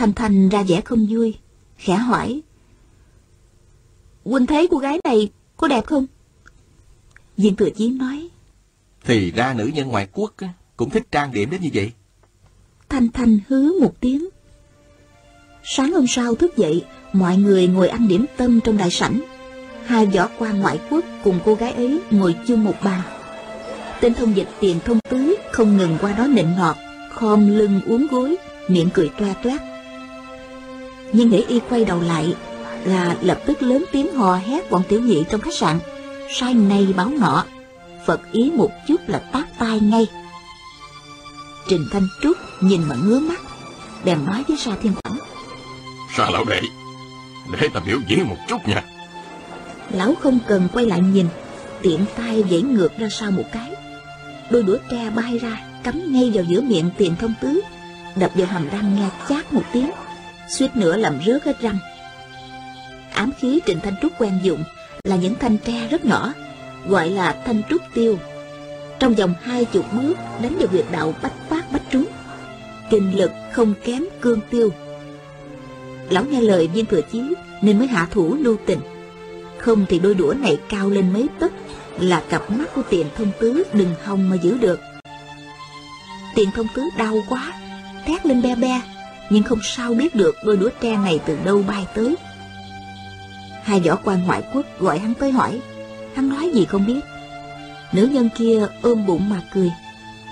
Thanh Thanh ra vẻ không vui, khẽ hỏi. Huynh thấy cô gái này có đẹp không? Viên Thừa Chí nói. Thì ra nữ nhân ngoại quốc cũng thích trang điểm đến như vậy. Thanh Thanh hứ một tiếng. Sáng hôm sau thức dậy, mọi người ngồi ăn điểm tâm trong đại sảnh. Hai võ quan ngoại quốc cùng cô gái ấy ngồi chung một bàn. Tên thông dịch tiền thông tứ không ngừng qua đó nịnh nọt, khom lưng uống gối, miệng cười toa toát. Nhưng để y quay đầu lại là lập tức lớn tiếng hò hét bọn tiểu nhị trong khách sạn. Sai này báo nọ, Phật ý một chút là tát tai ngay. Trình Thanh Trúc nhìn mà ngứa mắt, bèn nói với Sa Thiên Quảng. Sa lão đệ, để ta biểu diễn một chút nha. Lão không cần quay lại nhìn, tiện tay vẫy ngược ra sau một cái. Đôi đũa tre bay ra, cắm ngay vào giữa miệng tiền thông tứ, đập vào hàm răng nghe chát một tiếng, suýt nữa làm rớt hết răng. Ám khí Trịnh Thanh Trúc quen dụng là những thanh tre rất nhỏ, gọi là thanh trúc tiêu. Trong vòng hai chục bước đánh vào huyệt đạo bách phát bách trúng, kinh lực không kém cương tiêu. Lão nghe lời viên thừa chí nên mới hạ thủ lưu tình. Không thì đôi đũa này cao lên mấy tấc là cặp mắt của tiền thông tứ đừng hòng mà giữ được. Tiền thông tứ đau quá, thét lên be be, nhưng không sao biết được đôi đũa tre này từ đâu bay tới. Hai võ quan ngoại quốc gọi hắn tới hỏi, hắn nói gì không biết. Nữ nhân kia ôm bụng mà cười,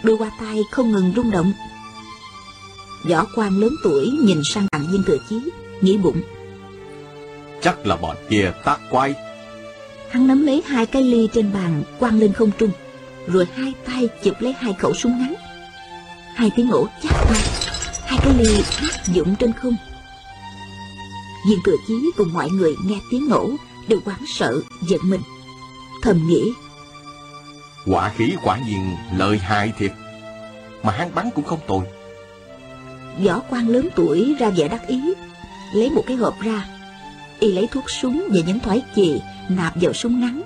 đôi qua tay không ngừng rung động. Võ quan lớn tuổi nhìn sang đặng viên thừa chí, nghĩ bụng. Chắc là bọn kia tác quay. Hắn nắm lấy hai cái ly trên bàn quăng lên không trung, rồi hai tay chụp lấy hai khẩu súng ngắn. Hai tiếng nổ chắc tay, hai cái ly hát dụng trên không. Viên thừa chí cùng mọi người nghe tiếng nổ đều hoảng sợ, giận mình. Thầm nghĩ, Quả khí quả nhiên lợi hại thiệt. Mà hắn bắn cũng không tồi. võ quan lớn tuổi ra vẻ đắc ý, lấy một cái hộp ra. Y lấy thuốc súng và những thoái chì nạp vào súng ngắn,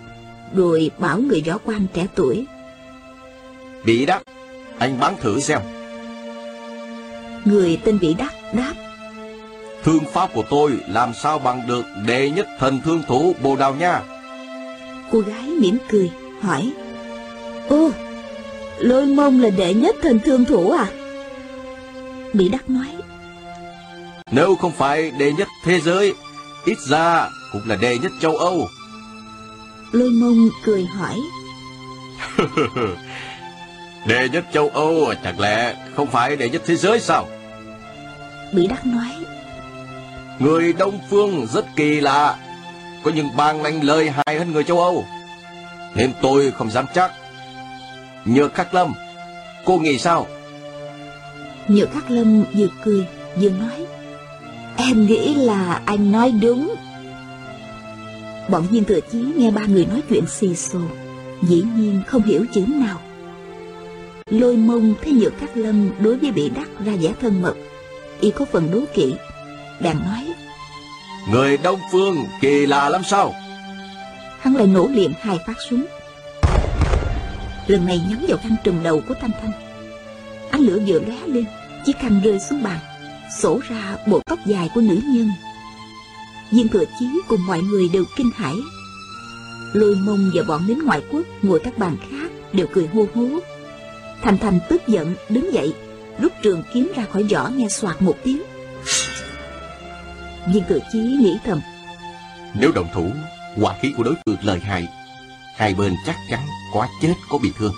rồi bảo người võ quan trẻ tuổi. Bị đắc, anh bắn thử xem. Người tên bị đắc đáp, Thương pháp của tôi làm sao bằng được đệ nhất thần thương thủ Bồ Đào Nha. cô gái mỉm cười, hỏi. Ô, lôi mông là đệ nhất thần thương thủ à? Bị đắc nói, Nếu không phải đệ nhất thế giới, ít ra cũng là đệ nhất châu Âu. lôi mông cười hỏi. Đệ nhất châu Âu chẳng lẽ không phải đệ nhất thế giới sao? Bị đắc nói, Người Đông Phương rất kỳ lạ, có những bang lãnh lợi hại hơn người châu Âu. Nên tôi không dám chắc. Nhược Khắc Lâm, cô nghĩ sao? Nhược Khắc Lâm vừa cười vừa nói Em nghĩ là anh nói đúng Bọn viên thừa chí nghe ba người nói chuyện xì xồ Dĩ nhiên không hiểu chữ nào Lôi mông thấy Nhược Khắc Lâm đối với bị đắc ra vẻ thân mật. Y có phần đố kỵ Đàn nói Người Đông Phương kỳ lạ lắm sao? Hắn lại nổ liệm hai phát súng. Lần này nhắm vào khăn trùm đầu của Thanh Thanh. Ánh lửa vừa lóe lên Chiếc khăn rơi xuống bàn Sổ ra bộ tóc dài của nữ nhân. Viên thừa chí cùng mọi người đều kinh hãi. Lôi mông và bọn lính ngoại quốc Ngồi các bàn khác đều cười hô hố Thanh Thanh tức giận đứng dậy Rút trường kiếm ra khỏi vỏ nghe soạt một tiếng Viên thừa chí nghĩ thầm Nếu đồng thủ, hỏa khí của đối phương lợi hại, hai bên chắc chắn có chết có bị thương.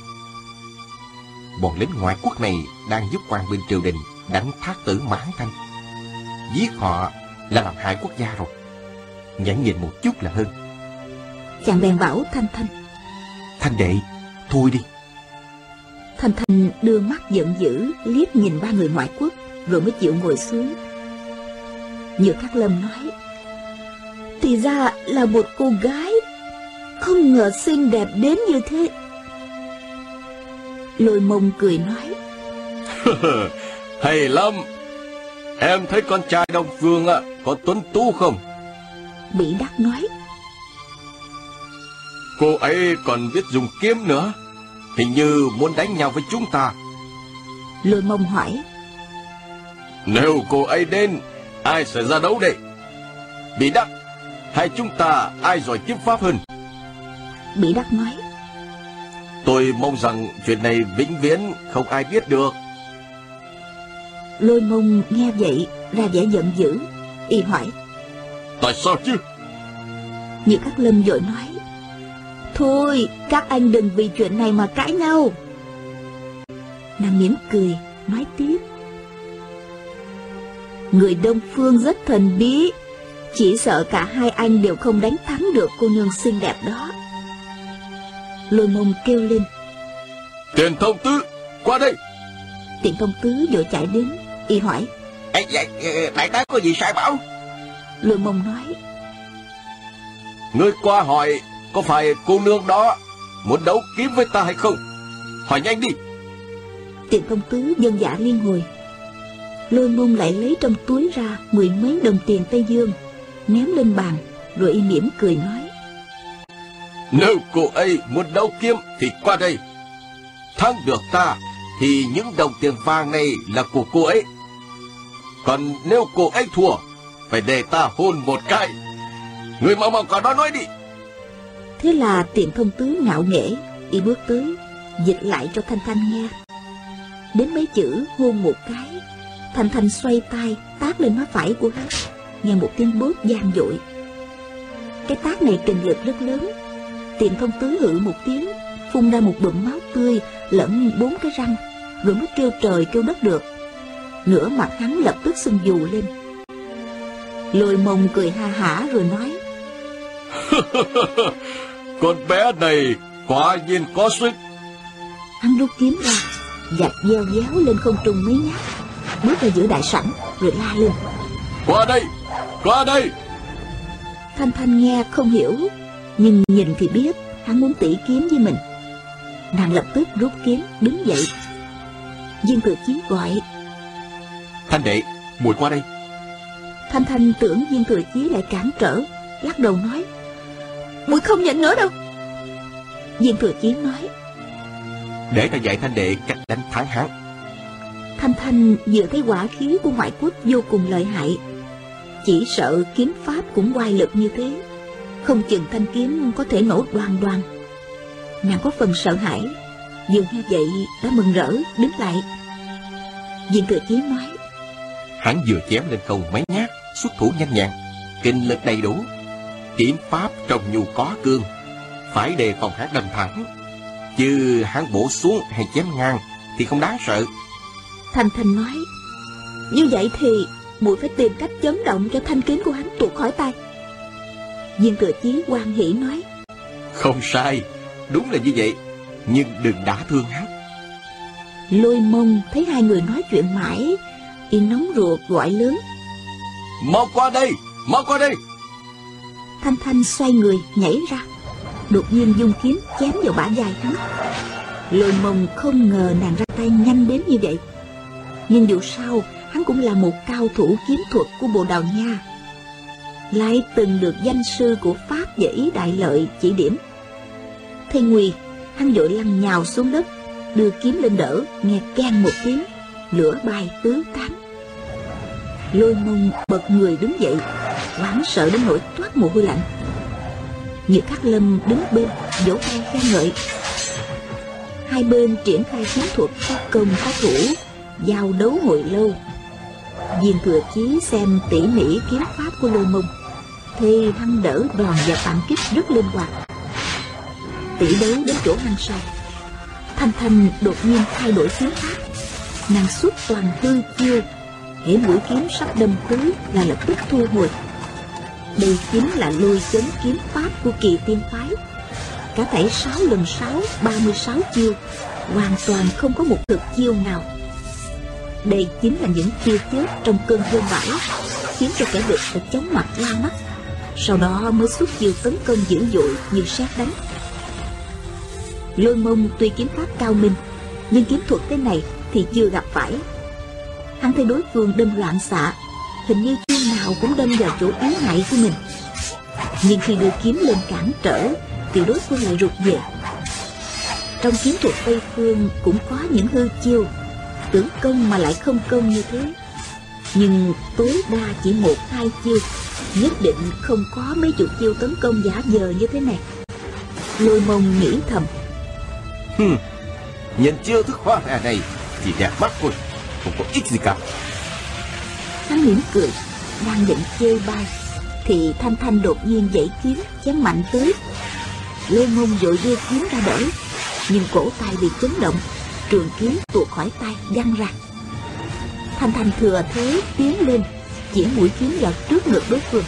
Bọn lính ngoại quốc này đang giúp quan binh triều đình đánh thác tử mãn thanh. Giết họ là làm hại quốc gia rồi. Nhãn nhìn một chút là hơn. Chàng bèn bảo Thanh Thanh Thanh đệ, thôi đi. Thanh Thanh đưa mắt giận dữ liếc nhìn ba người ngoại quốc rồi mới chịu ngồi xuống. Nhược Khắc Lâm nói Thì ra là một cô gái Không ngờ xinh đẹp đến như thế Lôi mông cười nói Hay lắm. Em thấy con trai Đông Phương á, có tuấn tú không? Bị đắc nói Cô ấy còn biết dùng kiếm nữa. Hình như muốn đánh nhau với chúng ta. Lôi mông hỏi Nếu cô ấy đến, Ai sẽ ra đấu đây? Bị đắc, hay chúng ta ai giỏi kiếm pháp hơn? Bị đắc nói. Tôi mong rằng chuyện này vĩnh viễn không ai biết được. Lôi mông nghe vậy ra vẻ giận dữ, y hỏi. Tại sao chứ? Như các lâm vội nói. Thôi, các anh đừng vì chuyện này mà cãi nhau. Nàng mỉm cười, nói tiếp. Người Đông Phương rất thần bí, chỉ sợ cả hai anh đều không đánh thắng được cô nương xinh đẹp đó. Lôi mông kêu lên. Tiền thông tứ, qua đây. Tiền thông tứ vội chạy đến, y hỏi. Ê, dạ, đại tá có gì sai bảo? Lôi mông nói. Ngươi qua hỏi có phải cô nương đó muốn đấu kiếm với ta hay không? Hỏi nhanh đi. Tiền công tứ dân dạ liên hồi. Lôi mông lại lấy trong túi ra mười mấy đồng tiền Tây Dương, ném lên bàn, rồi y mỉm cười nói. Nếu cô ấy muốn đấu kiếm thì qua đây. Thắng được ta thì những đồng tiền vàng này là của cô ấy. Còn nếu cô ấy thua, phải để ta hôn một cái. Người mau mau cả đó nói đi. Thế là tiện thông tứ ngạo nghễ, y bước tới, dịch lại cho Thanh Thanh nghe. Đến mấy chữ hôn một cái, Thanh Thanh xoay tay tát lên má phải của hắn, nghe một tiếng bước gian dội. Cái tát này kình lực rất lớn, tiện thông tứ hự một tiếng, phun ra một bụng máu tươi lẫn bốn cái răng, rồi mới kêu trời kêu đất được. Nửa mặt hắn lập tức sưng dù lên. Lôi mông cười ha hả rồi nói. Con bé này quả nhiên có sức. Hắn rút kiếm ra, dạch gieo giáo lên không trung mấy nhát, bước ra giữa đại sảnh rồi la lên. Qua đây, qua đây. Thanh Thanh nghe không hiểu, nhưng nhìn thì biết hắn muốn tỉ kiếm với mình. Nàng lập tức rút kiếm đứng dậy. Viên Thừa Chí gọi. Thanh đệ, muội qua đây. Thanh Thanh tưởng Viên Thừa Chí lại cản trở, lắc đầu nói. Muội không nhận nữa đâu. Viên Thừa Chí nói. Để ta dạy Thanh đệ cách đánh thắng hắn. Thanh Thanh vừa thấy quả khí của ngoại quốc vô cùng lợi hại. Chỉ sợ kiếm pháp cũng oai lực như thế. Không chừng thanh kiếm có thể nổ đoan đoan. Nàng có phần sợ hãi. Vừa nghe vậy đã mừng rỡ đứng lại. Viên Thừa Chí nói. Hắn vừa chém lên không mấy nhát, xuất thủ nhanh nhẹn, kinh lực đầy đủ. Kiếm pháp trong nhu có cương, phải đề phòng hắn đâm thẳng. Chứ hắn bổ xuống hay chém ngang thì không đáng sợ. Thanh Thanh nói. Như vậy thì muội phải tìm cách chấn động cho thanh kiếm của hắn tuột khỏi tay. Viên Thừa Chí quan hỷ nói. Không sai, đúng là như vậy, nhưng đừng đả thương hắn. Lôi mông thấy hai người nói chuyện mãi, y nóng ruột gọi lớn. Mau qua đây, mau qua đây. Thanh Thanh xoay người nhảy ra, đột nhiên dung kiếm chém vào bả vai hắn. Lôi mông không ngờ nàng ra tay nhanh đến như vậy. Nhưng dù sao, hắn cũng là một cao thủ kiếm thuật của Bồ Đào Nha. Lại từng được danh sư của Pháp và Ý Đại Lợi chỉ điểm. Thầy nguy, hắn vội lăn nhào xuống đất, đưa kiếm lên đỡ, nghe can một tiếng, lửa bay tứ tán. Lôi mông bật người đứng dậy, hoảng sợ đến nỗi toát mồ hôi lạnh. Như Khắc Lâm đứng bên, vỗ tay khen ngợi. Hai bên triển khai chiến thuật có công có thủ, giao đấu hồi lâu. Viên thừa chí xem tỉ mỉ kiếm pháp của lôi mông, thì thăng đỡ đòn và phản kích rất linh hoạt. Tỷ đấu đến chỗ hăng say, Thanh Thanh đột nhiên thay đổi kiếm pháp, nàng xuất toàn tư chiêu, hễ mũi kiếm sắp đâm tới là lập tức thu hồi. Đây chính là lôi chấn kiếm pháp của kỳ tiên phái. Cả thảy 6 lần 6, 36 chiêu, hoàn toàn không có một thực chiêu nào. Đây chính là những chiêu chết trong cơn dông bão, khiến cho kẻ địch phải chóng mặt la mắt. Sau đó mới xuất chiêu tấn công dữ dội như sát đánh. Lôi mông tuy kiếm pháp cao minh, nhưng kiếm thuật thế này thì chưa gặp phải. Hắn thấy đối phương đâm loạn xạ, hình như chiêu nào cũng đâm vào chỗ yếu hại của mình. Nhưng khi đưa kiếm lên cản trở, thì đối phương lại rụt về. Trong kiếm thuật Tây Phương cũng có những hư chiêu, tưởng công mà lại không công như thế. Nhưng tối đa chỉ một hai chiêu Nhất định không có mấy chục chiêu tấn công giả dờ như thế này Lôi mông nghĩ thầm Hừm, nhìn chiêu thức hoa hà này Chỉ đẹp mắt thôi Không có ích gì cả Hắn mỉm cười đang định chơi bay Thì Thanh Thanh đột nhiên dãy kiếm, Chém mạnh tới. Lê Mông vội đưa kiếm ra đỡ Nhưng cổ tay bị chấn động, Trường kiếm tuột khỏi tay, văng ra. Thanh Thanh thừa thế tiến lên, Chỉ mũi kiếm vào trước ngực đối phương.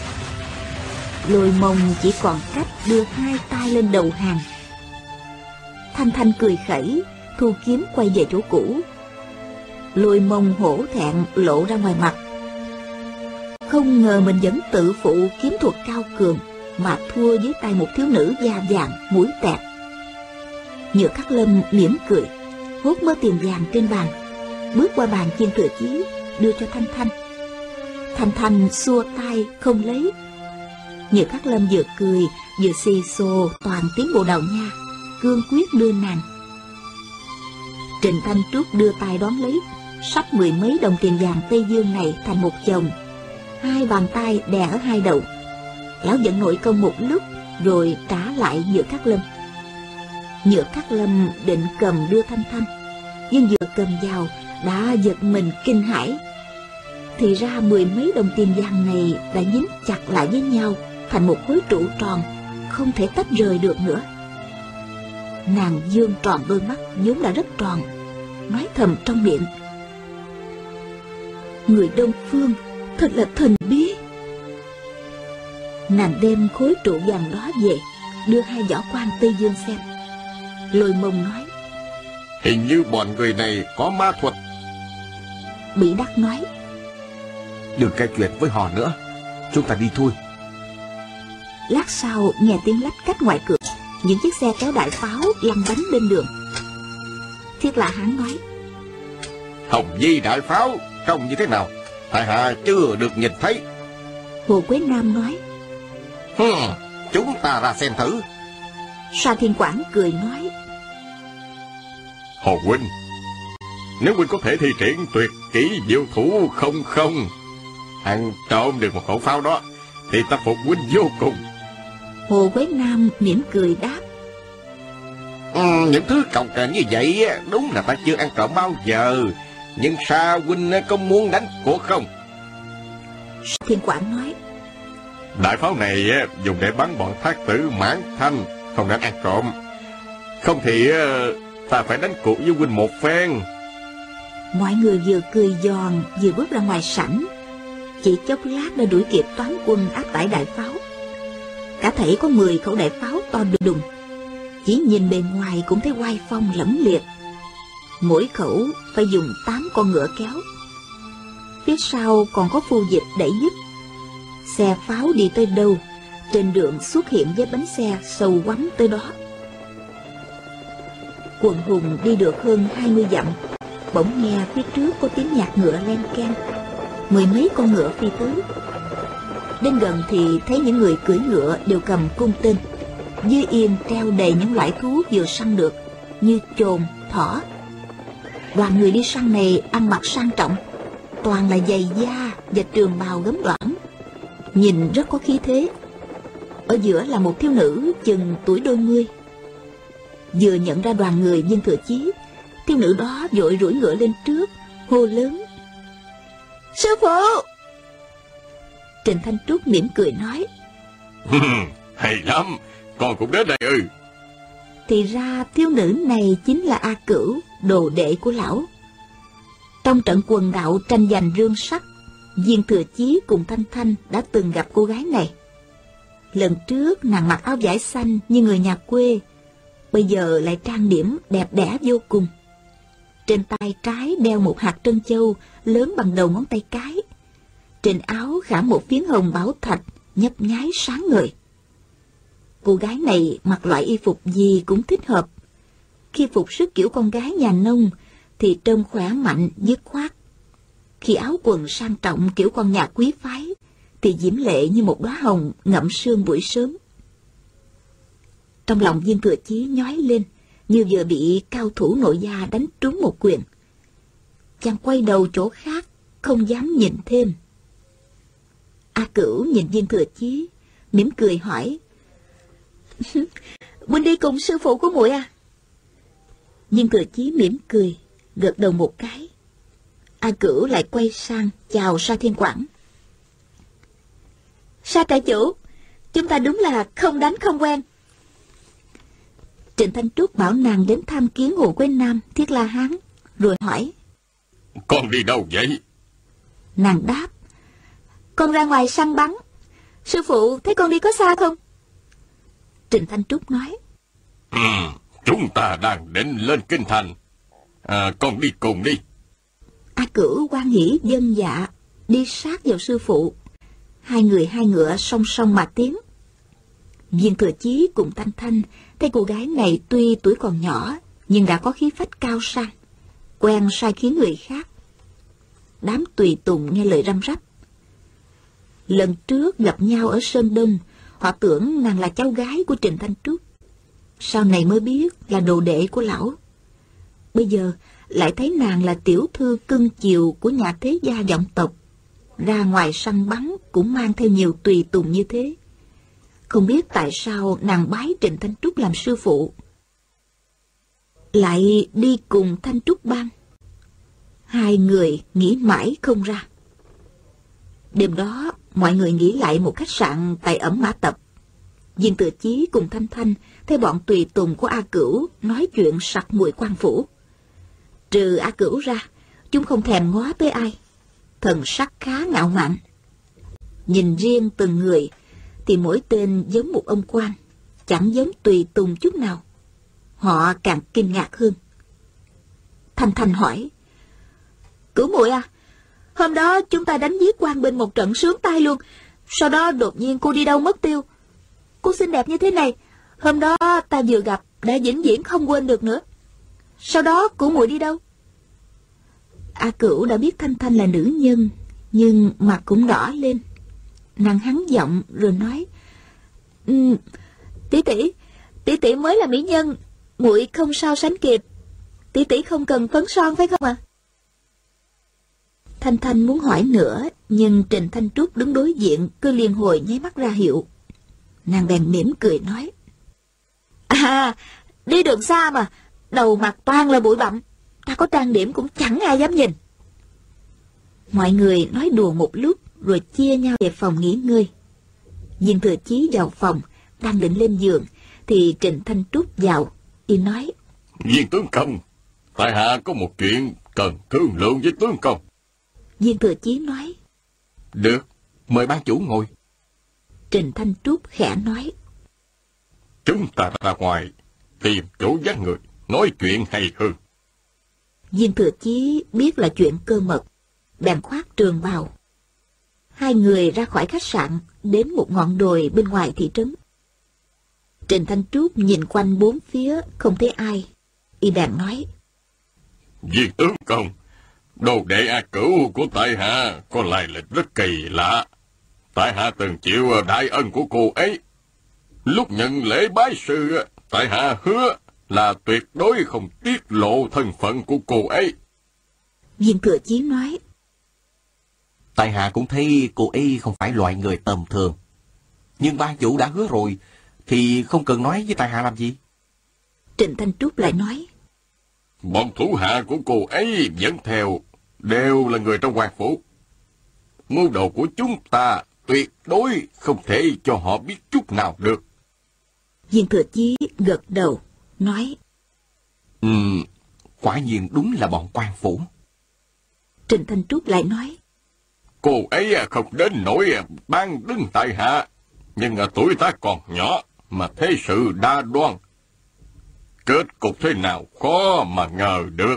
Lôi mông chỉ còn cách đưa hai tay lên đầu hàng. Thanh Thanh cười khẩy, Thu kiếm quay về chỗ cũ. Lôi mông hổ thẹn lộ ra ngoài mặt. Không ngờ mình vẫn tự phụ kiếm thuật cao cường Mà thua dưới tay một thiếu nữ da vàng, mũi tẹt. Nhựa khắc lâm mỉm cười, Hốt mớ tiền vàng trên bàn, Bước qua bàn chiên thừa chí, Đưa cho Thanh Thanh. Thanh Thanh xua tay, không lấy. Nhựa khắc lâm vừa cười, Vừa xì xô toàn tiếng bộ đầu nha, Cương quyết đưa nàng. Trình Thanh Trúc đưa tay đón lấy, Sắp mười mấy đồng tiền vàng Tây Dương này thành một chồng. Hai bàn tay đè ở hai đầu. Lão giận nội công một lúc, Rồi trả lại nhựa khắc lâm. Nhựa khắc lâm định cầm đưa Thanh Thanh, Nhưng vừa cầm vào Đã giật mình kinh hãi. Thì ra mười mấy đồng tiền vàng này Đã dính chặt lại với nhau Thành một khối trụ tròn, Không thể tách rời được nữa. Nàng dương tròn đôi mắt, vốn đã rất tròn, Nói thầm trong miệng. Người Đông Phương Thật là thần bí. Nàng đem khối trụ vàng đó về Đưa hai võ quan Tây Dương xem. Lôi mông nói Hình như bọn người này có ma thuật. Bị đắc nói Đừng cai chuyện với họ nữa. Chúng ta đi thôi. Lát sau nghe tiếng lách cách ngoài cửa Những chiếc xe kéo đại pháo lăn bánh bên đường. Thiết là hắn nói Hồng Di đại pháo Trông như thế nào Tại hạ chưa được nhìn thấy. Hồ Quế Nam nói. Hừm, Chúng ta ra xem thử. Sa Thiên Quảng cười nói. Hồ Huynh Nếu Huynh có thể thi triển tuyệt kỹ diệu thủ không không Ăn trộm được một khẩu pháo đó Thì ta phục Huynh vô cùng. Hồ Quế Nam mỉm cười đáp. Ừ, Những thứ cồng kềnh như vậy Đúng là ta chưa ăn trộm bao giờ Nhưng Sa Huynh có muốn đánh cuộc không? Thiên Quảng nói. Đại pháo này dùng để bắn bọn thác tử mãn thanh Không đánh ăn trộm. Không thì ta phải đánh cuộc với huynh một phen. Mọi người vừa cười giòn Vừa bước ra ngoài sảnh. Chỉ chốc lát đã đuổi kịp toán quân áp tải đại pháo. Cả thể có 10 khẩu đại pháo to đùng. Chỉ nhìn bề ngoài cũng thấy oai phong lẫm liệt Mỗi khẩu phải dùng tám con ngựa kéo. Phía sau còn có phu dịch đẩy giúp. Xe pháo đi tới đâu Trên đường xuất hiện với bánh xe sâu quắm tới đó. Quần hùng đi được hơn 20 dặm Bỗng nghe phía trước có tiếng nhạc ngựa len keng Mười mấy con ngựa phi tới. Đến gần thì thấy những người cưỡi ngựa đều cầm cung tên Dưới yên treo đầy những loại thú vừa săn được Như chồn, thỏ Đoàn người đi săn này ăn mặc sang trọng. Toàn là giày da và trường bào gấm đoản Nhìn rất có khí thế. Ở giữa là một thiếu nữ chừng tuổi đôi mươi. Vừa nhận ra đoàn người viên thừa chí Thiếu nữ đó vội rủi ngựa lên trước Hô lớn. Sư phụ! Trình Thanh Trúc mỉm cười nói. Hay lắm Con cũng đến đây ư. Thì ra thiếu nữ này chính là A Cửu Đồ đệ của lão Trong trận quần đạo tranh giành rương sắc Viên Thừa Chí cùng Thanh Thanh đã từng gặp cô gái này. Lần trước nàng mặc áo vải xanh như người nhà quê, bây giờ lại trang điểm đẹp đẽ vô cùng. Trên tay trái đeo một hạt trân châu lớn bằng đầu ngón tay cái. Trên áo khả một phiến hồng bảo thạch nhấp nháy sáng ngời. Cô gái này mặc loại y phục gì cũng thích hợp. Khi phục sức kiểu con gái nhà nông thì trông khỏe mạnh, dứt khoát. Khi áo quần sang trọng kiểu con nhà quý phái, thì diễm lệ như một đóa hồng ngậm sương buổi sớm. Trong lòng viên thừa chí nhói lên, như vừa bị cao thủ nội gia đánh trúng một quyền. Chàng quay đầu chỗ khác, không dám nhìn thêm. A Cửu nhìn viên thừa chí, mỉm cười hỏi. Huynh đi cùng sư phụ của muội à? Viên thừa chí mỉm cười, gật đầu một cái. A Cửu lại quay sang chào Sa Thiên Quảng. Sa trại chủ, chúng ta đúng là không đánh không quen. Trịnh Thanh Trúc bảo nàng đến tham kiến Hồ Quế Nam, Thiết La Hán, rồi hỏi. Con đi đâu vậy? Nàng đáp. Con ra ngoài săn bắn. Sư phụ thấy con đi có xa không? Trịnh Thanh Trúc nói. Ừ, chúng ta đang định lên kinh thành. À, con đi cùng đi. A Cửu quan hỷ dân dạ, đi sát vào sư phụ. Hai người hai ngựa song song mà tiến. Viên thừa chí cùng Thanh Thanh thấy cô gái này tuy tuổi còn nhỏ, nhưng đã có khí phách cao sang, quen sai khiến người khác. Đám tùy tùng nghe lời răm rắp. Lần trước gặp nhau ở Sơn Đông, họ tưởng nàng là cháu gái của Trình Thanh Trúc. Sau này mới biết là đồ đệ của lão. Bây giờ lại thấy nàng là tiểu thư cưng chiều của nhà thế gia vọng tộc. Ra ngoài săn bắn cũng mang theo nhiều tùy tùng như thế. Không biết tại sao nàng bái Trịnh Thanh Trúc làm sư phụ. Lại đi cùng Thanh Trúc Bang. Hai người nghĩ mãi không ra. Đêm đó, mọi người nghỉ lại một khách sạn tại ẩm mã tập. Viên tự chí cùng Thanh Thanh thấy bọn tùy tùng của A Cửu nói chuyện sặc mùi quan phủ. Trừ A Cửu ra, chúng không thèm ngó tới ai. Thần sắc khá ngạo mạn. Nhìn riêng từng người, thì mỗi tên giống một ông quan, chẳng giống tùy tùng chút nào. Họ càng kinh ngạc hơn. Thanh Thanh hỏi, Cửu muội à, hôm đó chúng ta đánh giết quan binh một trận sướng tay luôn, sau đó đột nhiên cô đi đâu mất tiêu. Cô xinh đẹp như thế này, hôm đó ta vừa gặp đã vĩnh viễn không quên được nữa. Sau đó cửu muội đi đâu? A Cửu đã biết Thanh Thanh là nữ nhân, nhưng mặt cũng đỏ lên. Nàng hắn giọng rồi nói, um, tỷ tỷ, tỷ tỷ mới là mỹ nhân, muội không sao sánh kịp. Tỷ tỷ không cần phấn son phải không ạ? À? Thanh Thanh muốn hỏi nữa, nhưng Trình Thanh Trúc đứng đối diện cứ liên hồi nháy mắt ra hiệu. Nàng bèn mỉm cười nói. À, đi đường xa mà, đầu mặt toàn là bụi bặm, ta có trang điểm cũng chẳng ai dám nhìn. Mọi người nói đùa một lúc rồi chia nhau về phòng nghỉ ngơi. Viên thừa chí vào phòng, đang định lên giường, thì Trịnh Thanh Trúc vào, y nói. Viên tướng công, tại hạ có một chuyện cần thương lượng với tướng công. Viên thừa chí nói. Được, mời ban chủ ngồi. Trình Thanh Trúc khẽ nói. Chúng ta ra ngoài, tìm chỗ vắng người, nói chuyện hay hơn. Viên thừa chí biết là chuyện cơ mật, bèn khoác trường bào. Hai người ra khỏi khách sạn, đến một ngọn đồi bên ngoài thị trấn. Trình Thanh Trúc nhìn quanh bốn phía, không thấy ai. Y bèn nói. Viên tướng công, đồ đệ A Cửu của tại hạ có lai lịch rất kỳ lạ. Tại hạ từng chịu đại ân của cô ấy. Lúc nhận lễ bái sư, tại hạ hứa là tuyệt đối không tiết lộ thân phận của cô ấy. Viên thừa chí nói. Tại hạ cũng thấy cô ấy không phải loại người tầm thường. Nhưng ban chủ đã hứa rồi, thì không cần nói với tại hạ làm gì. Trịnh Thanh Trúc lại nói. Bọn thủ hạ của cô ấy vẫn theo, đều là người trong hoàng phủ. Mưu đồ của chúng ta tuyệt đối không thể cho họ biết chút nào được. Viên thừa chí gật đầu, nói. Ừ, quả nhiên đúng là bọn quan phủ. Trịnh Thanh Trúc lại nói. Cô ấy không đến nỗi ban đứng tại hạ, nhưng tuổi ta còn nhỏ mà thế sự đa đoan. Kết cục thế nào khó mà ngờ được.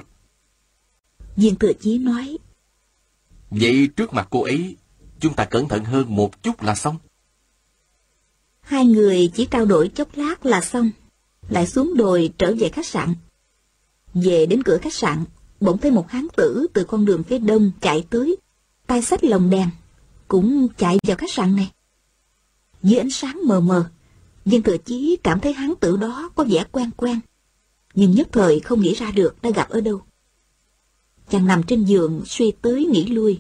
Viên thừa chí nói. Vậy trước mặt cô ấy, chúng ta cẩn thận hơn một chút là xong. Hai người chỉ trao đổi chốc lát là xong, lại xuống đồi trở về khách sạn. Về đến cửa khách sạn, bỗng thấy một hán tử từ con đường phía đông chạy tới, tay sách lồng đèn, cũng chạy vào khách sạn này. Dưới ánh sáng mờ mờ, viên thừa chí cảm thấy hán tử đó có vẻ quen quen, nhưng nhất thời không nghĩ ra được đã gặp ở đâu. Chàng nằm trên giường suy tới nghĩ lui,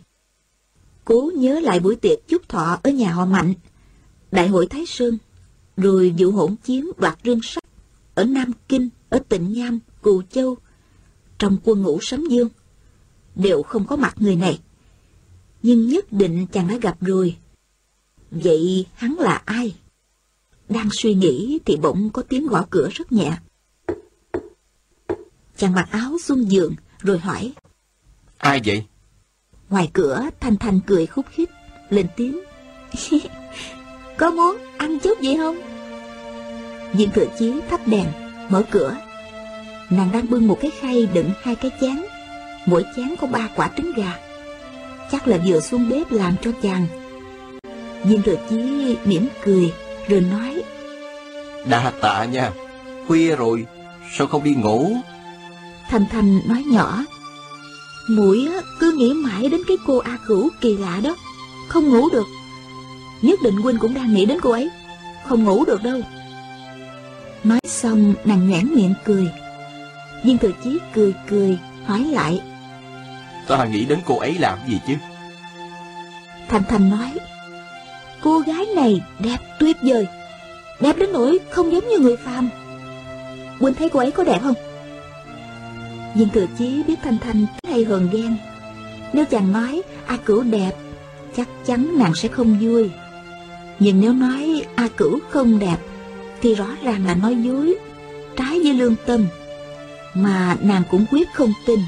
Cố nhớ lại buổi tiệc chúc thọ ở nhà họ Mạnh, Đại hội Thái Sơn, rồi vụ hỗn chiến đoạt rương sắt ở Nam Kinh, ở Tịnh Nham, Cù Châu, trong quân ngũ Sấm Dương, đều không có mặt người này. Nhưng nhất định chàng đã gặp rồi. Vậy hắn là ai? Đang suy nghĩ thì bỗng có tiếng gõ cửa rất nhẹ. Chàng mặc áo xuân giường rồi hỏi. Ai vậy? Ngoài cửa Thanh Thanh cười khúc khích, lên tiếng. có muốn ăn chút gì không? Viên thừa chí thắp đèn, mở cửa. Nàng đang bưng một cái khay đựng hai cái chén. Mỗi chén có ba quả trứng gà. Chắc là vừa xuống bếp làm cho chàng. Viên thừa chí mỉm cười, rồi nói. Đa tạ nha, khuya rồi, sao không đi ngủ? Thanh Thanh nói nhỏ. Mũi cứ nghĩ mãi đến cái cô A Cửu kỳ lạ đó, không ngủ được. Nhất định huynh cũng đang nghĩ đến cô ấy, không ngủ được đâu. Nói xong nàng nhoẻn miệng cười. Viên thừa chí cười cười, hỏi lại. Ta nghĩ đến cô ấy làm gì chứ? Thanh Thanh nói. Cô gái này đẹp tuyệt vời, đẹp đến nỗi không giống như người phàm. Huynh thấy cô ấy có đẹp không? Viên thừa chí biết Thanh Thanh hay hờn ghen. Nếu chàng nói A Cửu đẹp, chắc chắn nàng sẽ không vui. Nhưng nếu nói A Cửu không đẹp, thì rõ ràng là nói dối, trái với lương tâm, mà nàng cũng quyết không tin.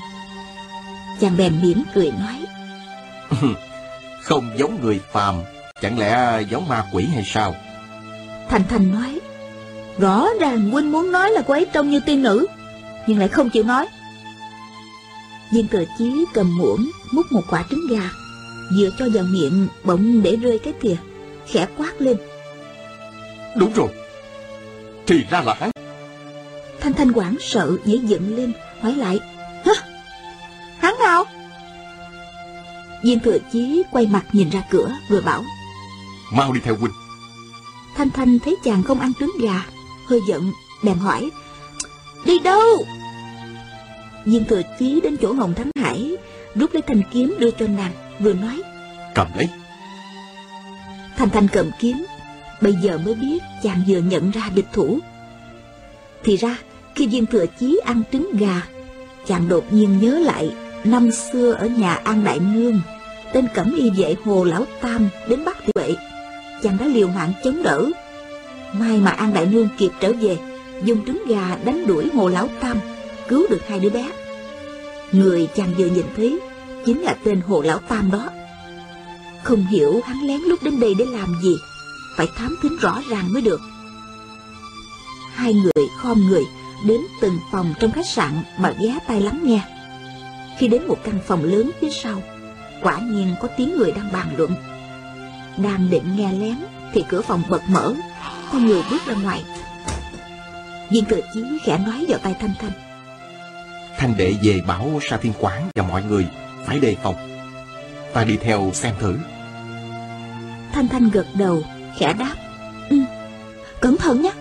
Chàng bèn mỉm cười nói. không giống người phàm, chẳng lẽ giống ma quỷ hay sao? Thành Thành nói, rõ ràng huynh muốn nói là cô ấy trông như tiên nữ, nhưng lại không chịu nói. Viên cờ chí cầm muỗng múc một quả trứng gà, vừa cho vào miệng bỗng để rơi cái thìa, khẽ quát lên. Đúng rồi, thì ra là hắn. Thanh Thanh quảng sợ nhảy dựng lên, hỏi lại. Hả? Hắn nào? Viên thừa chí quay mặt nhìn ra cửa rồi bảo. Mau đi theo huynh. Thanh Thanh thấy chàng không ăn trứng gà, hơi giận, bèn hỏi. Đi đâu? Viên thừa chí đến chỗ Hồng Thắng Hải, rút lấy thanh kiếm đưa cho nàng, vừa nói. Cầm lấy. Thanh Thanh cầm kiếm, bây giờ mới biết chàng vừa nhận ra địch thủ. Thì ra, khi viên thừa chí ăn trứng gà, chàng đột nhiên nhớ lại năm xưa ở nhà An Đại Nương, tên cẩm y vệ Hồ Lão Tam đến bắt thị vệ. Chàng đã liều mạng chống đỡ. May mà An Đại Nương kịp trở về, dùng trứng gà đánh đuổi Hồ Lão Tam, cứu được hai đứa bé. Người chàng vừa nhìn thấy chính là tên Hồ Lão Tam đó. Không hiểu hắn lén lúc đến đây để làm gì, phải thám thính rõ ràng mới được. Hai người khom người đến từng phòng trong khách sạn mà ghé tay lắng nghe. Khi đến một căn phòng lớn phía sau, quả nhiên có tiếng người đang bàn luận. Đang định nghe lén thì cửa phòng bật mở, có người bước ra ngoài. Viên cờ chí khẽ nói vào tay Thanh Thanh. Thanh đệ về bảo Sa Thiên Quán và mọi người phải đề phòng. Ta đi theo xem thử. Thanh Thanh gật đầu, khẽ đáp. Ừ, cẩn thận nhé.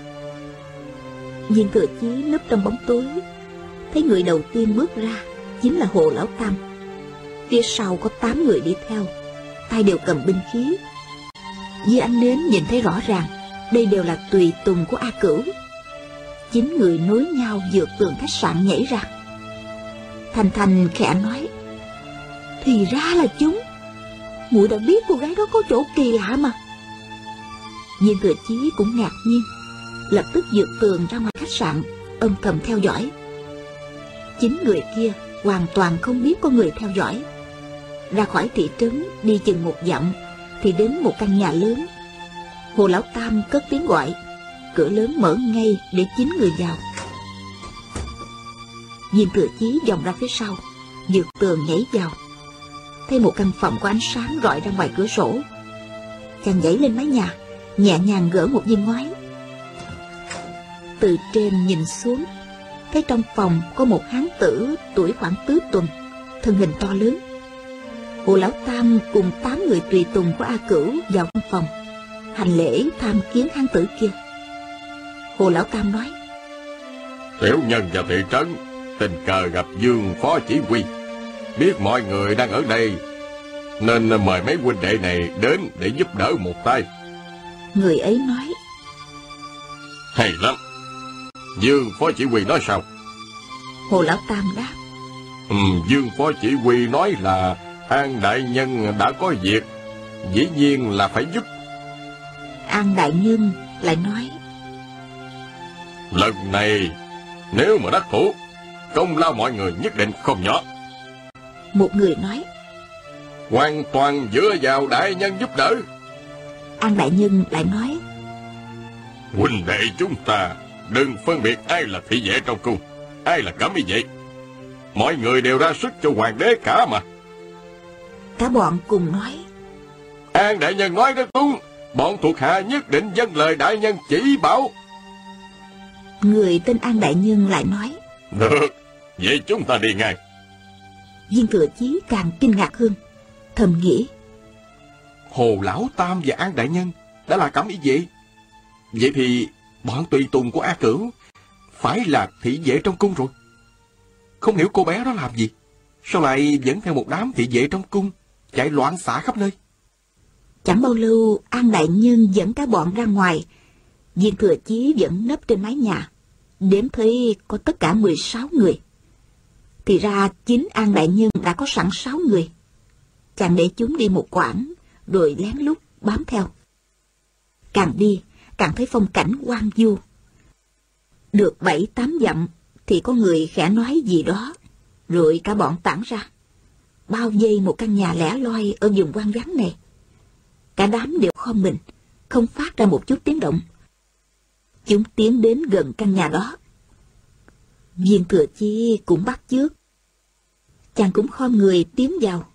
Viên thừa chí núp trong bóng tối, thấy người đầu tiên bước ra chính là Hồ Lão Tam. Phía sau có tám người đi theo, tay đều cầm binh khí. Dưới ánh nến nhìn thấy rõ ràng, đây đều là tùy tùng của A Cửu. Chín người nối nhau vượt tường khách sạn nhảy ra. Thanh Thanh khẽ nói, thì ra là chúng. muội đã biết cô gái đó có chỗ kỳ lạ mà. Viên thừa chí cũng ngạc nhiên, lập tức vượt tường ra ngoài khách sạn, âm thầm theo dõi. Chính người kia hoàn toàn không biết có người theo dõi. Ra khỏi thị trấn đi chừng một dặm thì đến một căn nhà lớn. Hồ Lão Tam cất tiếng gọi, cửa lớn mở ngay để chín người vào. Viên thừa chí vòng ra phía sau, Dược tường nhảy vào. Thấy một căn phòng có ánh sáng rọi ra ngoài cửa sổ. Chàng nhảy lên mái nhà, nhẹ nhàng gỡ một viên ngoái. Từ trên nhìn xuống, thấy trong phòng có một hán tử tuổi khoảng tứ tuần, thân hình to lớn. Hồ Lão Tam cùng tám người tùy tùng của A Cửu vào trong phòng, hành lễ tham kiến hán tử kia. Hồ Lão Tam nói, Tiểu nhân và thị trấn, tình cờ gặp Dương Phó Chỉ huy. Biết mọi người đang ở đây, Nên mời mấy huynh đệ này đến để giúp đỡ một tay. Người ấy nói. Hay lắm. Dương Phó Chỉ huy nói sao? Hồ Lão Tam đáp. Ừ, Dương Phó Chỉ huy nói là An Đại Nhân đã có việc, dĩ nhiên là phải giúp. An Đại Nhân lại nói. Lần này, nếu mà đắc thủ, công lao mọi người nhất định không nhỏ. Một người nói. Hoàn toàn dựa vào đại nhân giúp đỡ. An Đại Nhân lại nói. Huynh đệ chúng ta đừng phân biệt ai là thị vệ trong cung, ai là cẩm y vệ. Mọi người đều ra sức cho hoàng đế cả mà. Cả bọn cùng nói. An đại nhân nói rất đúng, bọn thuộc hạ nhất định dâng lời đại nhân chỉ bảo. Người tên An Đại Nhân lại nói. Được, vậy chúng ta đi ngay. Viên thừa chí càng kinh ngạc hơn. Thầm nghĩ. Hồ Lão Tam và An Đại Nhân đã là cẩm y vệ. Vậy thì bọn tùy tùng của A Cửu phải là thị vệ trong cung rồi. Không hiểu cô bé đó làm gì. Sao lại dẫn theo một đám thị vệ trong cung, chạy loạn xả khắp nơi. Chẳng bao lâu, An Đại Nhân dẫn cả bọn ra ngoài. Viên Thừa Chí vẫn nấp trên mái nhà. Đếm thấy có tất cả 16 người. Thì ra chính An Đại Nhân đã có sẵn sáu người. Chàng để chúng đi một quãng, rồi lén lút bám theo. Càng đi, càng thấy phong cảnh quang du. Được bảy tám dặm, thì có người khẽ nói gì đó, rồi cả bọn tản ra. Bao vây một căn nhà lẻ loi ở vùng quan vắng này. Cả đám đều khom mình, không phát ra một chút tiếng động. Chúng tiến đến gần căn nhà đó. Viên thừa chi cũng bắt trước. Chàng cũng khom người tiến vào.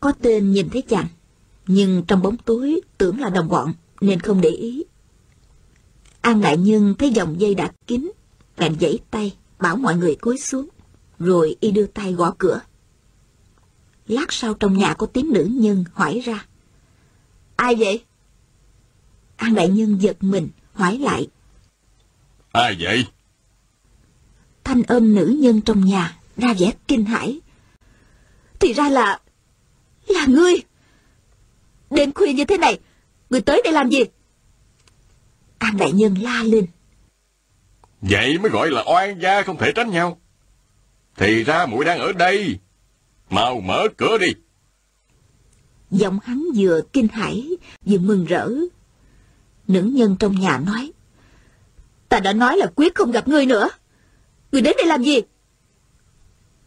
Có tên nhìn thấy chàng, nhưng trong bóng tối tưởng là đồng bọn nên không để ý. An Đại Nhân thấy dòng dây đã kín, bèn giãy tay, bảo mọi người cúi xuống, rồi y đưa tay gõ cửa. Lát sau trong nhà có tiếng nữ nhân hỏi ra. Ai vậy? An Đại Nhân giật mình, hỏi lại. Ai vậy? Thanh âm nữ nhân trong nhà, ra vẻ kinh hãi. Thì ra là... là ngươi! Đêm khuya như thế này, ngươi tới đây làm gì? An Đại Nhân la lên. Vậy mới gọi là oan gia không thể tránh nhau. Thì ra muội đang ở đây. Mau mở cửa đi. Giọng hắn vừa kinh hãi, vừa mừng rỡ. Nữ nhân trong nhà nói. Ta đã nói là quyết không gặp ngươi nữa. Ngươi đến đây làm gì?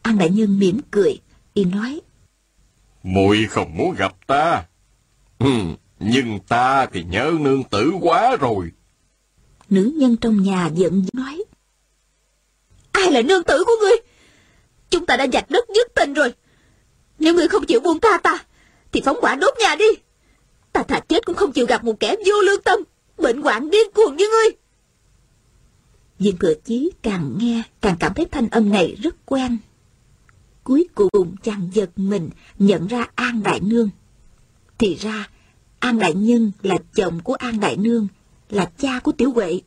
An Đại Nhân mỉm cười, y nói. Muội không muốn gặp ta. Ừ, nhưng ta thì nhớ nương tử quá rồi. Nữ nhân trong nhà giận nói. Ai là nương tử của ngươi? Chúng ta đã giạch đất dứt tình rồi. Nếu ngươi không chịu buông tha ta, thì phóng quả đốt nhà đi. Ta thà chết cũng không chịu gặp một kẻ vô lương tâm, bệnh hoạn điên cuồng như ngươi. Viên thừa chí càng nghe càng cảm thấy thanh âm này rất quen. Cuối cùng chàng giật mình nhận ra An Đại Nương. Thì ra An Đại Nhân là chồng của An Đại Nương, là cha của Tiểu Huệ.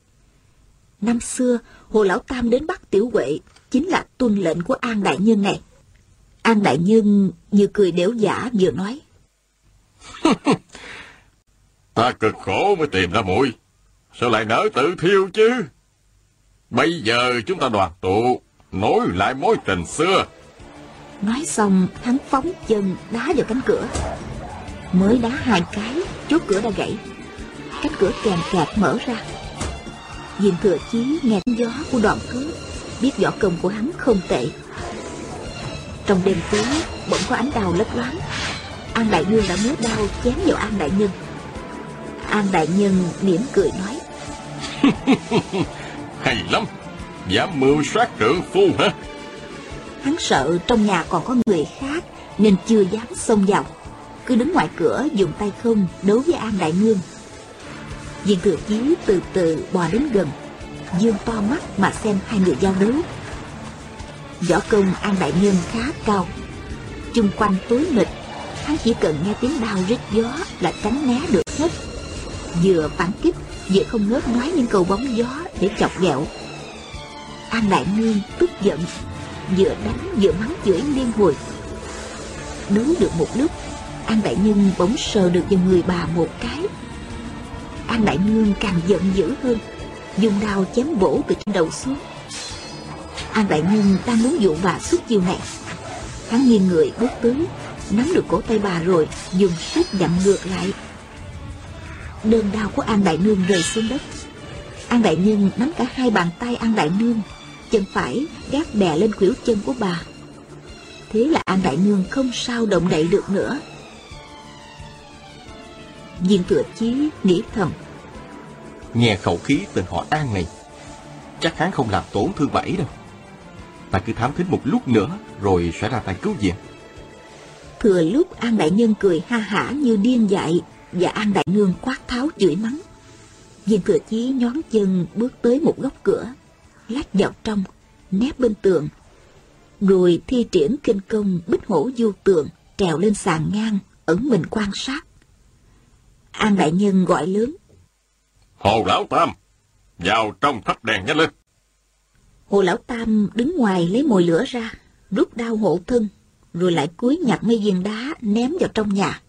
Năm xưa, Hồ Lão Tam đến bắt Tiểu Huệ chính là tuân lệnh của An Đại Nhân này. An Đại Nhân vừa cười đểu giả vừa nói. ta cực khổ mới tìm ra muội Sao lại nỡ tự thiêu chứ? Bây giờ chúng ta đoàn tụ, nối lại mối tình xưa. Nói xong, hắn phóng chân đá vào cánh cửa. Mới đá hai cái, chốt cửa đã gãy. Cánh cửa kèm kẹt mở ra. Diện thừa chí nghe tiếng gió của đoạn cướp, biết võ công của hắn không tệ. Trong đêm tối, bỗng có ánh đào lấp loáng. An Đại Nương đã múa đao chém vào An Đại Nhân. An Đại Nhân mỉm cười nói. Hay lắm, dám mưu sát trưởng phu hả? Hắn sợ trong nhà còn có người khác nên chưa dám xông vào. Cứ đứng ngoài cửa dùng tay không đấu với An Đại Nương. Viên thừa chí từ từ bò đến gần, dương to mắt mà xem hai người giao đấu. Võ công An Đại Nương khá cao, chung quanh tối mịt, hắn chỉ cần nghe tiếng đau rít gió là tránh né được hết. Vừa phản kích, vừa không ngớt nói những câu bóng gió để chọc ghẹo. An Đại Nương tức giận, vừa đánh vừa mắng chửi liên hồi. Đấu được một lúc, An Đại Nhân bỗng sờ được vào người bà một cái. An Đại Nương càng giận dữ hơn Dùng đao chém bổ từ trên đầu xuống. An Đại Nhân đang muốn dụ bà suốt chiêu này. Hắn nghiêng người bước tới Nắm được cổ tay bà rồi Dùng sức dặm ngược lại. Đơn đao của An Đại Nương rơi xuống đất. An Đại Nhân nắm cả hai bàn tay An Đại Nương Chân phải gác đè lên khuỷu chân của bà. Thế là An Đại Nương không sao động đậy được nữa. Viên thừa chí nghĩ thầm. Nghe khẩu khí tên họ An này Chắc hắn không làm tổn thương bà ấy đâu. Ta cứ thám thính một lúc nữa Rồi sẽ ra tay cứu viện. Thừa lúc An Đại Nhân cười ha hả như điên dại Và An Đại Nương quát tháo chửi mắng. Viên thừa chí nhón chân bước tới một góc cửa Lách vào trong Nép bên tường. Rồi thi triển kinh công bích hổ du tường Trèo lên sàn ngang Ẩn mình quan sát. An Đại Nhân gọi lớn. Hồ Lão Tam Vào trong thắp đèn nhanh lên Hồ Lão Tam đứng ngoài lấy mồi lửa ra Rút đao hộ thân Rồi lại cúi nhặt mấy viên đá Ném vào trong nhà.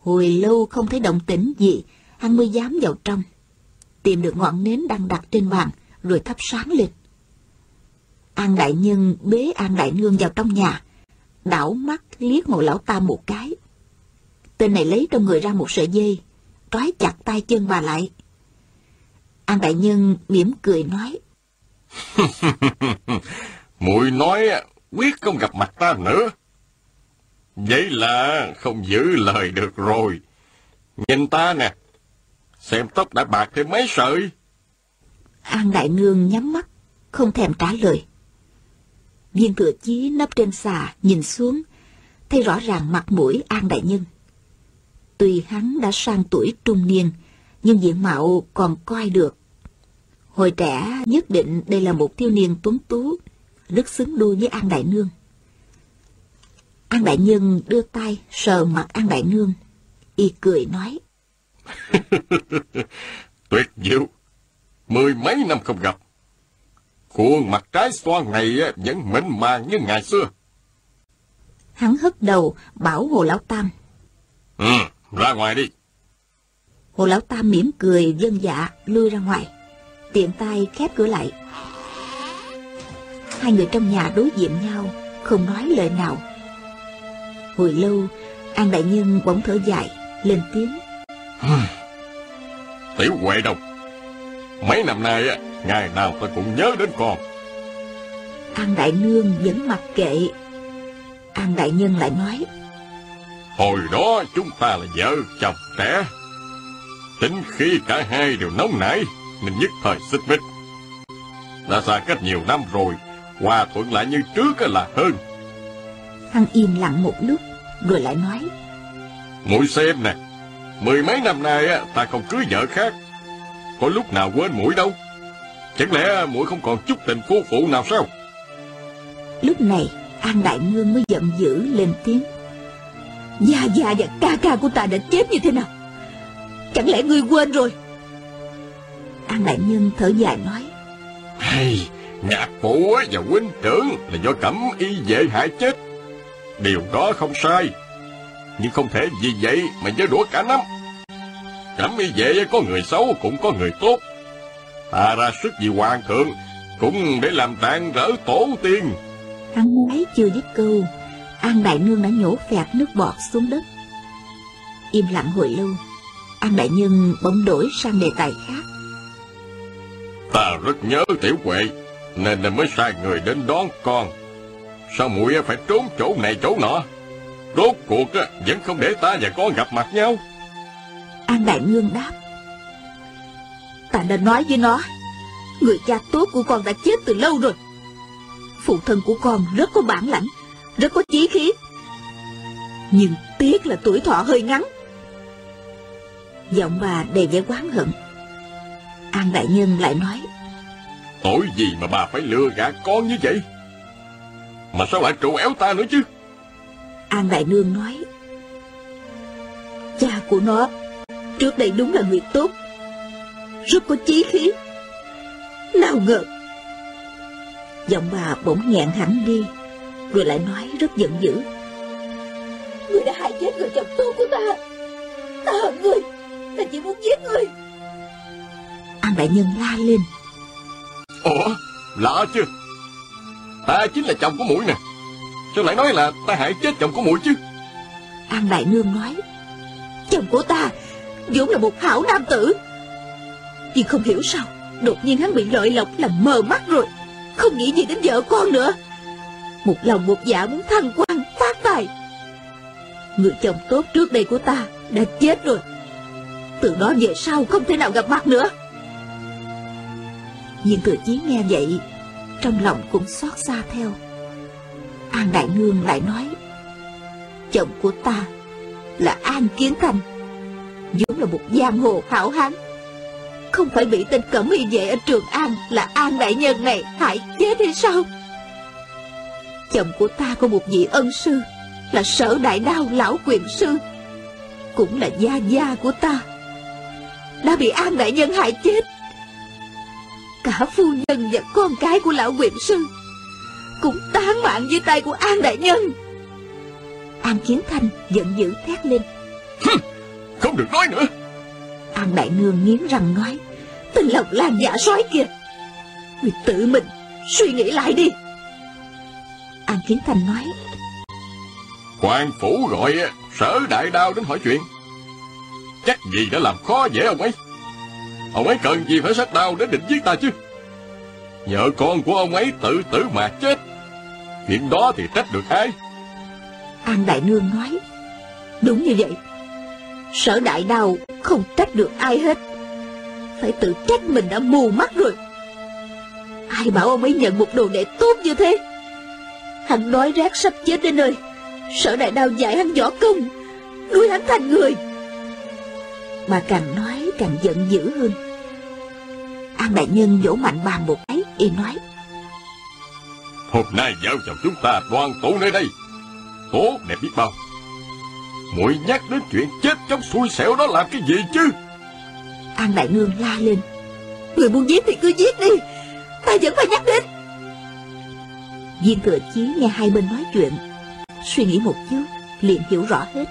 Hồi lâu không thấy động tĩnh gì Hắn mới dám vào trong. Tìm được ngọn nến đang đặt trên bàn rồi thắp sáng lên An Đại Nhân bế An Đại Nương vào trong nhà Đảo mắt liếc ngồi Lão ta một cái Tên này lấy trong người ra một sợi dây Trói chặt tay chân bà lại An Đại Nhân mỉm cười nói Mùi nói quyết không gặp mặt ta nữa. Vậy là không giữ lời được rồi. Nhìn ta nè, xem tóc đã bạc thêm mấy sợi. An Đại Nương nhắm mắt, không thèm trả lời. Viên thừa chí nấp trên xà, nhìn xuống, thấy rõ ràng mặt mũi An Đại Nhân. Tuy hắn đã sang tuổi trung niên, nhưng diện mạo còn coi được. Hồi trẻ nhất định đây là một thiếu niên tuấn tú, rất xứng đôi với An Đại Nương. An Đại Nhân đưa tay sờ mặt An Đại Nương, y cười nói. Tuyệt diệu, mười mấy năm không gặp. Khuôn mặt trái xoan này vẫn mịn màng như ngày xưa. Hắn hất đầu bảo Hồ Lão Tam. Ừ, ra ngoài đi. Hồ Lão Tam mỉm cười dân dạ lui ra ngoài. Tiện tay khép cửa lại. Hai người trong nhà đối diện nhau, không nói lời nào. Hồi lâu, An Đại Nhân bỗng thở dài, lên tiếng. Tiểu Huệ đâu? Mấy năm nay, ngày nào tôi cũng nhớ đến con. An Đại Nương vẫn mặc kệ. An Đại Nhân lại nói. Hồi đó chúng ta là vợ chồng trẻ. Tính khi cả hai đều nóng nảy, nên nhất thời xích mích. Đã xa cách nhiều năm rồi, hòa thuận lại như trước là hơn. Hắn im lặng một lúc, rồi lại nói. Mũi xem nè, mười mấy năm nay ta không cưới vợ khác. Có lúc nào quên mũi đâu. Chẳng lẽ mũi không còn chút tình phu phụ nào sao? Lúc này, An Đại Nương mới giận dữ lên tiếng. Gia Gia và ca ca của ta đã chết như thế nào? Chẳng lẽ ngươi quên rồi? An Đại Nhân thở dài nói. Hay, nhạc phụ và huynh trưởng là do cẩm y vệ hại chết. Điều đó không sai. Nhưng không thể vì vậy mà nhớ đũa cả năm. Cẩm y vệ có người xấu cũng có người tốt. Ta ra sức vì hoàng thượng cũng để làm rạng rỡ tổ tiên. Hắn nói chưa dứt câu, An Đại Nương đã nhổ phẹt nước bọt xuống đất. Im lặng hồi lâu, An Đại Nhân bỗng đổi sang đề tài khác. Ta rất nhớ tiểu Huệ, nên là mới sai người đến đón con. Sao muội phải trốn chỗ này chỗ nọ? Rốt cuộc vẫn không để ta và con gặp mặt nhau. An Đại Nương đáp. Ta đã nói với nó, người cha tốt của con đã chết từ lâu rồi. Phụ thân của con rất có bản lãnh, rất có chí khí. Nhưng tiếc là tuổi thọ hơi ngắn. Giọng bà đầy vẻ quán hận. An Đại Nhân lại nói. Tội gì mà bà phải lừa gạt con như vậy? Mà sao lại trụ éo ta nữa chứ? An Đại Nương nói. Cha của nó trước đây đúng là người tốt, rất có chí khí. Nào ngờ. Giọng bà bỗng nghẹn hẳn đi, rồi lại nói rất giận dữ. Người đã hại chết người chồng tốt của ta. Ta hận người. Ta chỉ muốn giết người. An đại nhân la lên. Ủa? Lạ chưa Ta chính là chồng của mũi nè. Sao lại nói là ta hại chết chồng của mũi chứ? An đại nương nói Chồng của ta vốn là một hảo nam tử. Nhưng không hiểu sao, Đột nhiên hắn bị lợi lộc làm mờ mắt rồi. Không nghĩ gì đến vợ con nữa. Một lòng một dạ muốn thăng quan, phát tài. Người chồng tốt trước đây của ta Đã chết rồi. Từ đó về sau không thể nào gặp mặt nữa. Viên thừa chí nghe vậy, Trong lòng cũng xót xa theo. An Đại Nương lại nói, Chồng của ta Là An Kiến Thành vốn là một giang hồ hảo hán. Không phải bị tên cẩm y vệ ở trường an là an đại nhân này hại chết hay sao? Chồng của ta có một vị ân sư, là sở đại đao lão quyền sư, cũng là gia gia của ta. Đã bị an đại nhân hại chết. Cả phu nhân và con cái của lão quyền sư cũng tán mạng dưới tay của an đại nhân. An kiến thanh giận dữ thét lên không được nói nữa. An Đại Nương nghiến răng nói Tên lòng lan dạ sói kìa. Người tự mình suy nghĩ lại đi. An Kiến Thành nói Hoàng Phủ gọi sở đại đao đến hỏi chuyện. Chắc gì đã làm khó dễ ông ấy. Ông ấy cần gì phải sách đao đến định giết ta chứ? Nhờ con của ông ấy tự tử mà chết. Chuyện đó thì trách được ai? An Đại Nương nói Đúng như vậy Sở đại đau không trách được ai hết. Phải tự trách mình đã mù mắt rồi. Ai bảo ông ấy nhận một đồ đệ tốt như thế? Hắn nói rác sắp chết đến nơi. Sở đại đau dạy hắn võ công, Nuôi hắn thành người. Bà càng nói càng giận dữ hơn. An đại nhân vỗ mạnh bàn một cái, Y nói, Hôm nay vợ chồng chúng ta đoàn tụ nơi đây. Tốt đẹp biết bao muội nhắc đến chuyện chết trong xui xẻo đó làm cái gì chứ? An Đại Nương la lên. Người muốn giết thì cứ giết đi. Ta vẫn phải nhắc đến. Viên thừa chí nghe hai bên nói chuyện. Suy nghĩ một chút, liền hiểu rõ hết.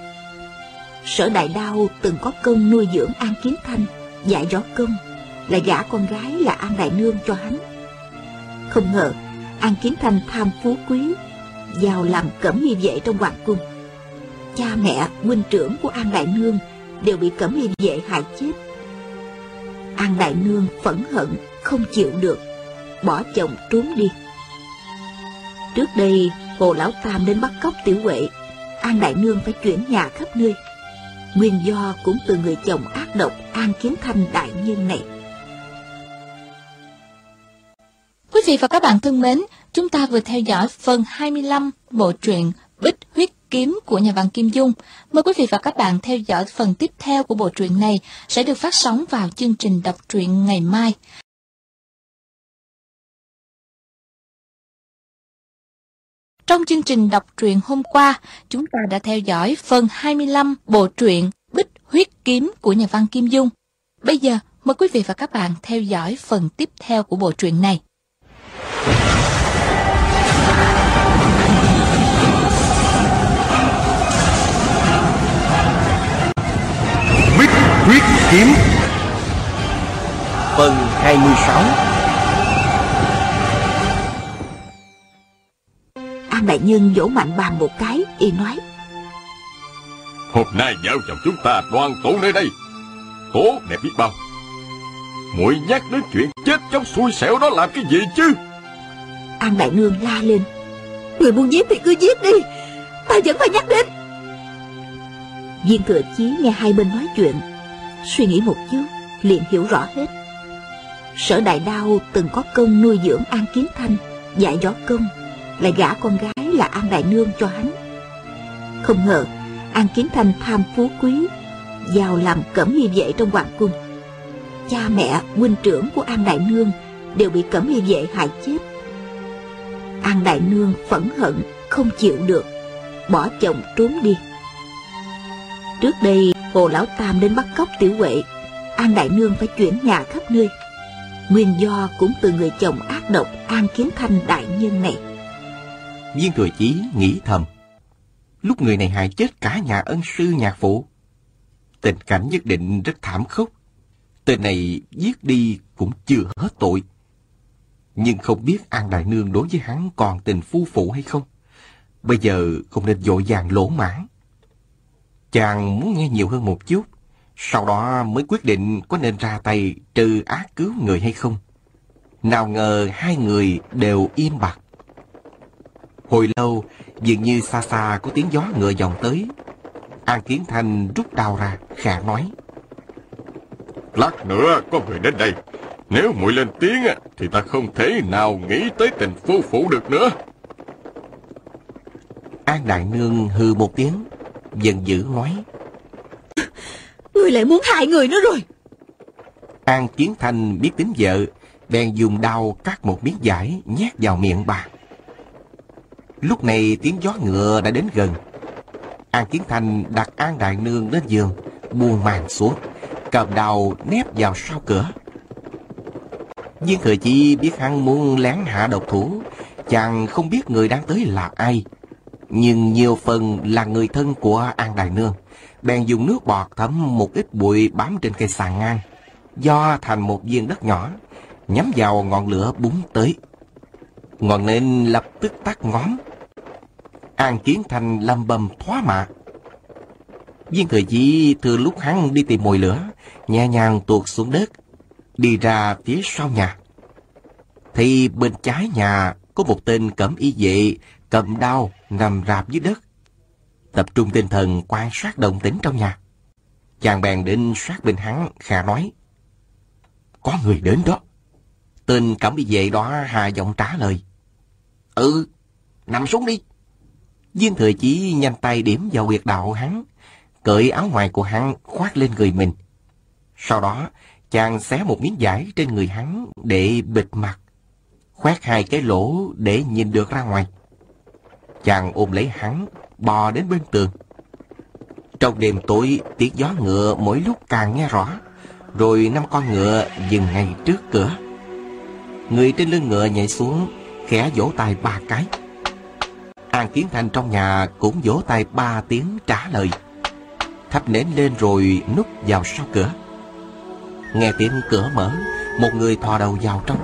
Sở Đại Đao từng có công nuôi dưỡng An Kiến Thanh, Dạy rõ công Là gả con gái là An Đại Nương cho hắn. Không ngờ, An Kiến Thanh tham phú quý Vào làm cẩm y vệ trong hoàng cung cha mẹ, huynh trưởng của An Đại Nương đều bị cẩm y vệ hại chết. An Đại Nương phẫn hận, không chịu được, bỏ chồng trốn đi. Trước đây, Hồ Lão Tam đến bắt cóc Tiểu Huệ, An Đại Nương phải chuyển nhà khắp nơi. Nguyên do cũng từ người chồng ác độc An Kiến Thanh đại nhân này. Quý vị và các bạn thân mến, chúng ta vừa theo dõi phần 25 bộ truyện Bích Huyết kiếm của nhà văn Kim Dung. Mời quý vị và các bạn theo dõi phần tiếp theo của bộ truyện này sẽ được phát sóng vào chương trình đọc truyện ngày mai. Trong chương trình đọc truyện hôm qua, chúng ta đã theo dõi phần 25 bộ truyện Bích Huyết Kiếm của nhà văn Kim Dung. Bây giờ, mời quý vị và các bạn theo dõi phần tiếp theo của bộ truyện này. Huyết kiếm. Phần 26 An đại nhân vỗ mạnh bàn một cái Y nói. Hôm nay vợ chồng chúng ta đoàn tụ nơi đây. Tốt đẹp biết bao. Muội nhắc đến chuyện chết trong xui xẻo đó làm cái gì chứ? An đại nương la lên. Người muốn giết thì cứ giết đi. Ta vẫn phải nhắc đến. Viên thừa chí nghe hai bên nói chuyện Suy nghĩ một chút liền hiểu rõ hết. Sở Đại Đao từng có công nuôi dưỡng An Kiến Thanh Dạy gió công Lại gả con gái là An Đại Nương cho hắn. Không ngờ An Kiến Thanh tham phú quý Vào làm cẩm y vệ trong hoàng cung. Cha mẹ, huynh trưởng của An Đại Nương Đều bị cẩm y vệ hại chết. An Đại Nương phẫn hận Không chịu được Bỏ chồng trốn đi. Trước đây, Hồ Lão Tam đến bắt cóc Tiểu Huệ An Đại Nương phải chuyển nhà khắp nơi Nguyên do cũng từ người chồng ác độc An Kiến Thanh đại nhân này Viên Thừa Chí nghĩ thầm, lúc người này hại chết cả nhà ân sư nhạc phụ. Tình cảnh nhất định rất thảm khốc. Tên này giết đi cũng chưa hết tội. Nhưng không biết An Đại Nương đối với hắn còn tình phu phụ hay không. Bây giờ không nên dội vàng lỗ mãn. Chàng muốn nghe nhiều hơn một chút, sau đó mới quyết định có nên ra tay trừ ác cứu người hay không. Nào ngờ hai người đều im bặt. Hồi lâu, dường như xa xa có tiếng gió ngựa vòng tới. An Kiến Thanh rút đao ra, khả nói. Lát nữa có người đến đây. Nếu muội lên tiếng thì ta không thể nào nghĩ tới tình phu phụ được nữa. An Đại Nương hư một tiếng, giận dữ nói. Người lại muốn hại người nữa rồi. An Kiến Thanh biết tính vợ, bèn dùng đao cắt một miếng vải nhét vào miệng bà. Lúc này tiếng gió ngựa đã đến gần. An Kiến Thanh đặt An Đại Nương lên giường, buông màn xuống, cầm đao nép vào sau cửa. Viên Thừa Chi biết hắn muốn lén hạ độc thủ, chàng không biết người đang tới là ai, nhưng nhiều phần là người thân của An Đại Nương. Bèn dùng nước bọt thấm một ít bụi bám trên cây sàn ngang, do thành một viên đất nhỏ, nhắm vào ngọn lửa búng tới. Ngọn nến lập tức tắt ngóm. An Kiến Thành lâm bầm thoá mạ. Viên Thừa Chi từ lúc hắn đi tìm mồi lửa, nhẹ nhàng tuột xuống đất, đi ra phía sau nhà. Thì bên trái nhà có một tên cẩm y vệ cầm đao nằm rạp dưới đất. Tập trung tinh thần quan sát động tĩnh trong nhà. Chàng bèn đến sát bên hắn, khà nói. Có người đến đó. Tên cẩm y vệ đó hà giọng trả lời. Ừ, nằm xuống đi. Viên thừa chỉ nhanh tay điểm vào huyệt đạo hắn, cởi áo ngoài của hắn khoác lên người mình. Sau đó, chàng xé một miếng vải trên người hắn để bịt mặt, khoét hai cái lỗ để nhìn được ra ngoài. Chàng ôm lấy hắn, bò đến bên tường. Trong đêm tối, tiếng gió ngựa mỗi lúc càng nghe rõ, rồi năm con ngựa dừng ngay trước cửa. Người trên lưng ngựa nhảy xuống, khẽ vỗ tay ba cái. An Kiến Thành trong nhà cũng vỗ tay ba tiếng trả lời. Thắp nến lên rồi núp vào sau cửa. Nghe tiếng cửa mở, một người thò đầu vào trong.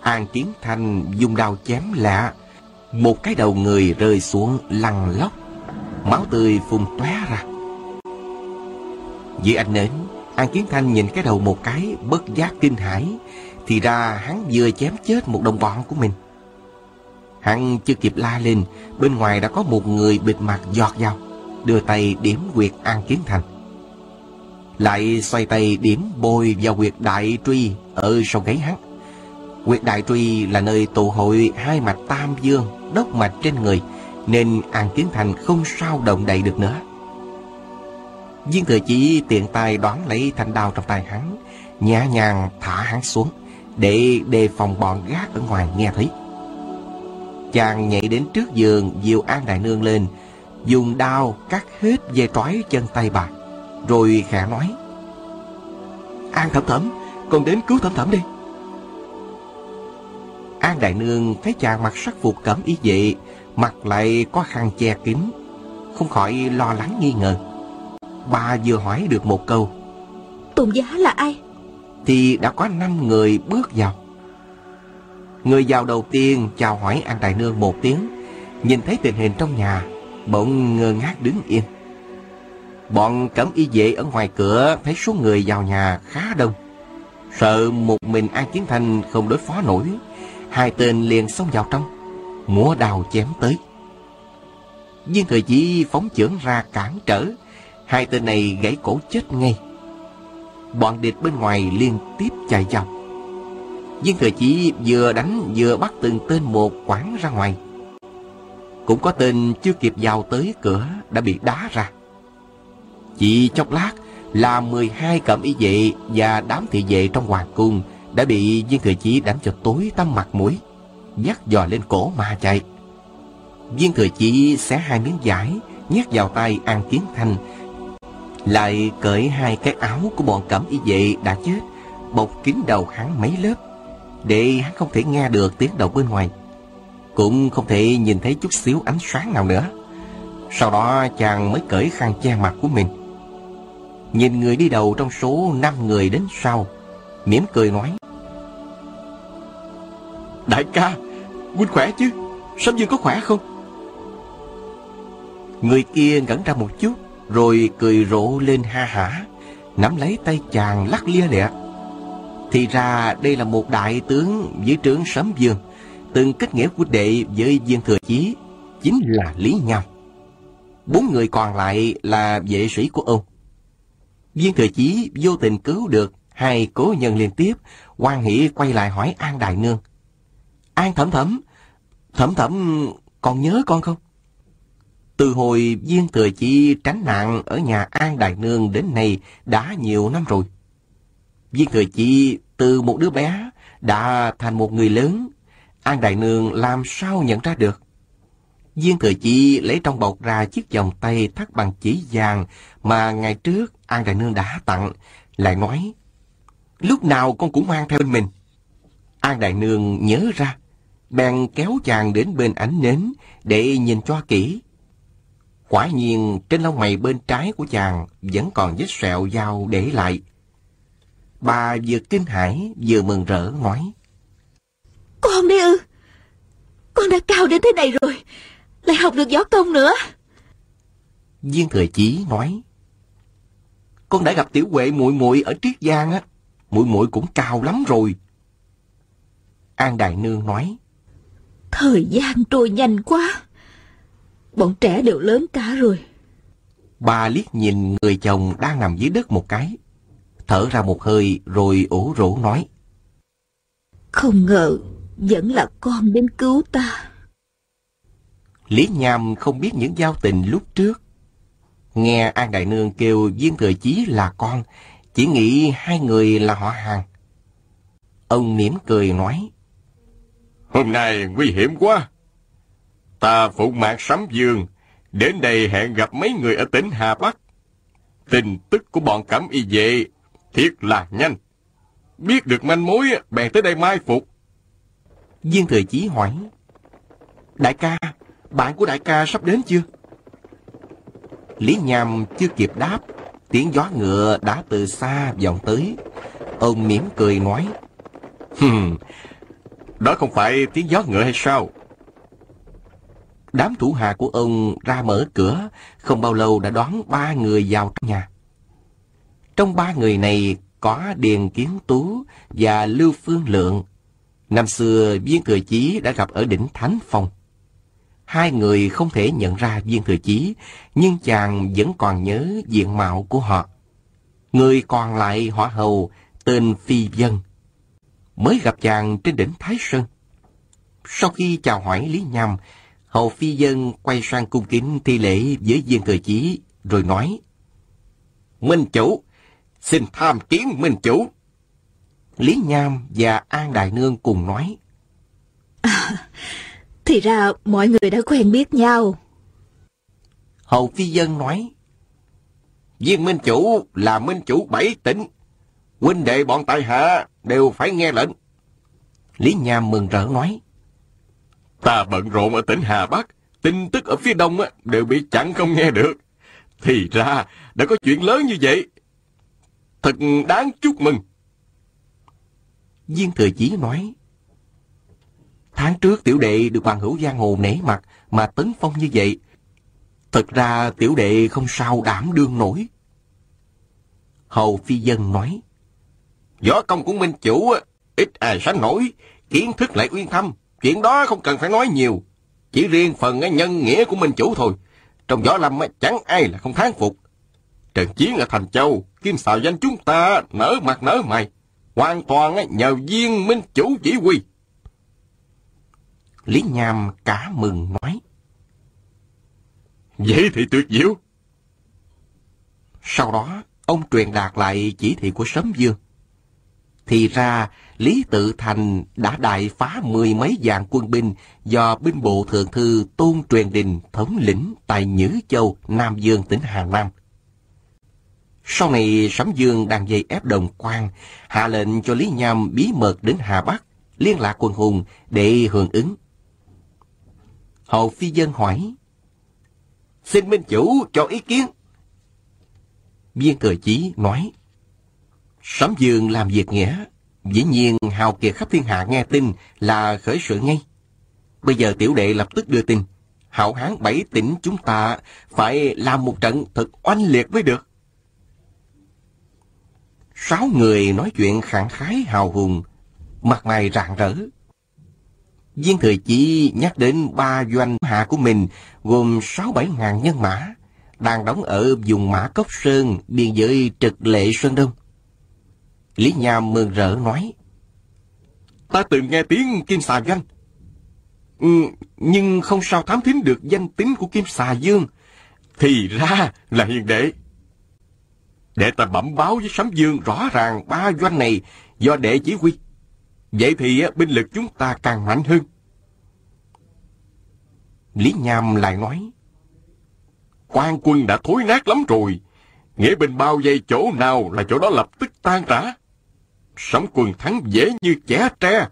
An Kiến Thành dùng đao chém lạ, một cái đầu người rơi xuống lăn lóc, máu tươi phun tóe ra. Dưới ánh nến, An Kiến Thanh nhìn cái đầu một cái bất giác kinh hãi, thì ra hắn vừa chém chết một đồng bọn của mình. Hắn chưa kịp la lên, bên ngoài đã có một người bịt mặt giọt vào, đưa tay điểm quyệt An Kiến Thành. Lại xoay tay điểm bôi vào quyệt đại truy ở sau gáy hắn. Quyệt đại truy là nơi tụ hội hai mạch tam dương, đốc mạch trên người, nên An Kiến Thành không sao động đậy được nữa. Viên thừa chỉ tiện tay đoán lấy thanh đao trong tay hắn, nhẹ nhàng thả hắn xuống, để đề phòng bọn gác ở ngoài nghe thấy. Chàng nhảy đến trước giường, diệu An Đại Nương lên, dùng đao cắt hết dây trói chân tay bà, rồi khẽ nói. An thẩm thẩm, con đến cứu thẩm thẩm đi. An Đại Nương thấy chàng mặc sắc phục cẩm y vệ, mặt lại có khăn che kín, không khỏi lo lắng nghi ngờ. Bà vừa hỏi được một câu. Tôn giá là ai? Thì đã có năm người bước vào. Người vào đầu tiên chào hỏi An Đại Nương một tiếng, nhìn thấy tình hình trong nhà, bỗng ngơ ngác đứng yên. Bọn cẩm y vệ ở ngoài cửa thấy số người vào nhà khá đông. Sợ một mình An Kiến Thành không đối phó nổi, hai tên liền xông vào trong, múa đào chém tới. Viên thời chỉ phóng chưởng ra cản trở, hai tên này gãy cổ chết ngay. Bọn địch bên ngoài liên tiếp chạy vào. Viên thời chỉ vừa đánh vừa bắt từng tên một quảng ra ngoài. Cũng có tên chưa kịp vào tới cửa đã bị đá ra. Chỉ chốc lát là 12 cẩm y vệ và đám thị vệ trong hoàng cung đã bị viên thừa chí đánh cho tối tăm mặt mũi, dắt dò lên cổ mà chạy. Viên thừa chí xé hai miếng vải, nhét vào tay An Kiến Thanh, lại cởi hai cái áo của bọn cẩm y vệ đã chết, bọc kín đầu hắn mấy lớp, để hắn không thể nghe được tiếng động bên ngoài, cũng không thể nhìn thấy chút xíu ánh sáng nào nữa. Sau đó chàng mới cởi khăn che mặt của mình. Nhìn người đi đầu trong số năm người đến sau, mỉm cười nói. Đại ca, Huynh khỏe chứ? Sấm Dương có khỏe không? Người kia ngẩn ra một chút, rồi cười rộ lên ha hả, nắm lấy tay chàng lắc lia lịa. Thì ra đây là một đại tướng dưới trướng Sấm Dương, từng kết nghĩa huynh đệ với viên thừa chí, chính là Lý Nham. Bốn người còn lại là vệ sĩ của ông. Viên thừa chí vô tình cứu được hai cố nhân liên tiếp, quan hỷ quay lại hỏi An Đại Nương. An thẩm thẩm, thẩm thẩm còn nhớ con không? Từ hồi viên thừa chi tránh nạn ở nhà An Đại Nương đến nay đã nhiều năm rồi. Viên thừa chi từ một đứa bé đã thành một người lớn. An Đại Nương làm sao nhận ra được? Viên thừa chi lấy trong bọc ra chiếc vòng tay thắt bằng chỉ vàng mà ngày trước An Đại Nương đã tặng, lại nói, lúc nào con cũng mang theo bên mình. An Đại Nương nhớ ra, bèn kéo chàng đến bên ánh nến để nhìn cho kỹ. Quả nhiên trên lông mày bên trái của chàng vẫn còn vết sẹo dao để lại. Bà vừa kinh hãi vừa mừng rỡ nói. Con đấy ư? Con đã cao đến thế này rồi, lại học được võ công nữa. Viên Thừa Chí nói. Con đã gặp Tiểu Huệ muội muội ở Triết Giang á, muội muội cũng cao lắm rồi. An Đại Nương nói. Thời gian trôi nhanh quá. Bọn trẻ đều lớn cả rồi. Bà liếc nhìn người chồng đang nằm dưới đất một cái. Thở ra một hơi rồi ủ rũ nói. Không ngờ vẫn là con đến cứu ta. Lý Nham không biết những giao tình lúc trước. Nghe An Đại Nương kêu Viên Thừa Chí là con, chỉ nghĩ hai người là họ hàng. Ông mỉm cười nói. Hôm nay nguy hiểm quá. Ta phụ mạc sắm dương, đến đây hẹn gặp mấy người ở tỉnh Hà Bắc. Tin tức của bọn cẩm y vệ thiệt là nhanh. Biết được manh mối, bèn tới đây mai phục. Viên Thừa Chí hỏi. Đại ca, bạn của đại ca sắp đến chưa? Lý Nham chưa kịp đáp, tiếng gió ngựa đã từ xa vọng tới. Ông mỉm cười nói. Hừm, đó không phải tiếng gió ngựa hay sao? Đám thủ hạ của ông ra mở cửa, không bao lâu đã đón ba người vào trong nhà. Trong ba người này có Điền Kiến Tú và Lưu Phương Lượng. Năm xưa Viên cười Chí đã gặp ở đỉnh Thánh Phong. Hai người không thể nhận ra Viên Thừa Chí, nhưng chàng vẫn còn nhớ diện mạo của họ. Người còn lại họ hầu tên Phi Dân. Mới gặp chàng trên đỉnh Thái Sơn. Sau khi chào hỏi Lý Nham, Hầu Phi Dân quay sang cung kính thi lễ với Viên Thừa Chí, rồi nói. Minh Chủ, xin tham kiến Minh Chủ. Lý Nham và An Đại Nương cùng nói. Thì ra mọi người đã quen biết nhau. Hầu Phi Dân nói. Viên Minh Chủ là Minh Chủ bảy tỉnh. Huynh đệ bọn tại hạ đều phải nghe lệnh. Lý Nham mừng rỡ nói. Ta bận rộn ở tỉnh Hà Bắc, tin tức ở phía đông đều bị chặn không nghe được. Thì ra đã có chuyện lớn như vậy. Thật đáng chúc mừng. Viên Thừa Chí nói. Tháng trước tiểu đệ được bằng hữu giang hồ nể mặt mà tấn phong như vậy. Thật ra tiểu đệ không sao đảm đương nổi. Hầu Phi Dân nói. Võ công của Minh Chủ ít ai sánh nổi, kiến thức lại uyên thâm. Chuyện đó không cần phải nói nhiều. Chỉ riêng phần nhân nghĩa của Minh Chủ thôi. Trong võ lâm chẳng ai là không thán phục. Trận chiến ở Thành Châu, Kim xào danh chúng ta nở mặt nở mày. Hoàn toàn nhờ viên Minh Chủ chỉ huy. Lý Nham cả mừng nói. Vậy thì tuyệt diệu. Sau đó, ông truyền đạt lại chỉ thị của Sấm Dương. Thì ra, Lý Tự Thành đã đại phá mười mấy vạn quân binh do binh bộ thượng thư Tôn Truyền Đình thống lĩnh tại Nhữ Châu, Nam Dương, tỉnh Hà Nam. Sau này, Sấm Dương đang dây ép đồng quan, hạ lệnh cho Lý Nham bí mật đến Hà Bắc, liên lạc quân hùng để hưởng ứng. Hồ Phi Dân hỏi, Xin minh chủ cho ý kiến. Viên cờ chí nói, Sấm Dương làm việc nghĩa, dĩ nhiên hào kiệt khắp thiên hạ nghe tin là khởi sự ngay. Bây giờ tiểu đệ lập tức đưa tin, hảo hán bảy tỉnh chúng ta phải làm một trận thật oanh liệt mới được. Sáu người nói chuyện khẳng khái hào hùng, mặt mày rạng rỡ. Viên thời chỉ nhắc đến ba doanh hạ của mình gồm sáu bảy ngàn nhân mã, đang đóng ở vùng Mã Cốc Sơn, biên giới trực lệ Sơn Đông. Lý Nham mừng rỡ nói, Ta từng nghe tiếng Kim Xà Doanh. Ừ, nhưng không sao thám thính được danh tính của Kim Xà Dương. Thì ra là hiền đệ. Để ta bẩm báo với Sấm Dương rõ ràng ba doanh này do đệ chỉ huy. Vậy thì binh lực chúng ta càng mạnh hơn. Lý Nham lại nói, quan quân đã thối nát lắm rồi. Nghĩa binh bao vây chỗ nào là chỗ đó lập tức tan rã. Sấm quân thắng dễ như chẻ tre.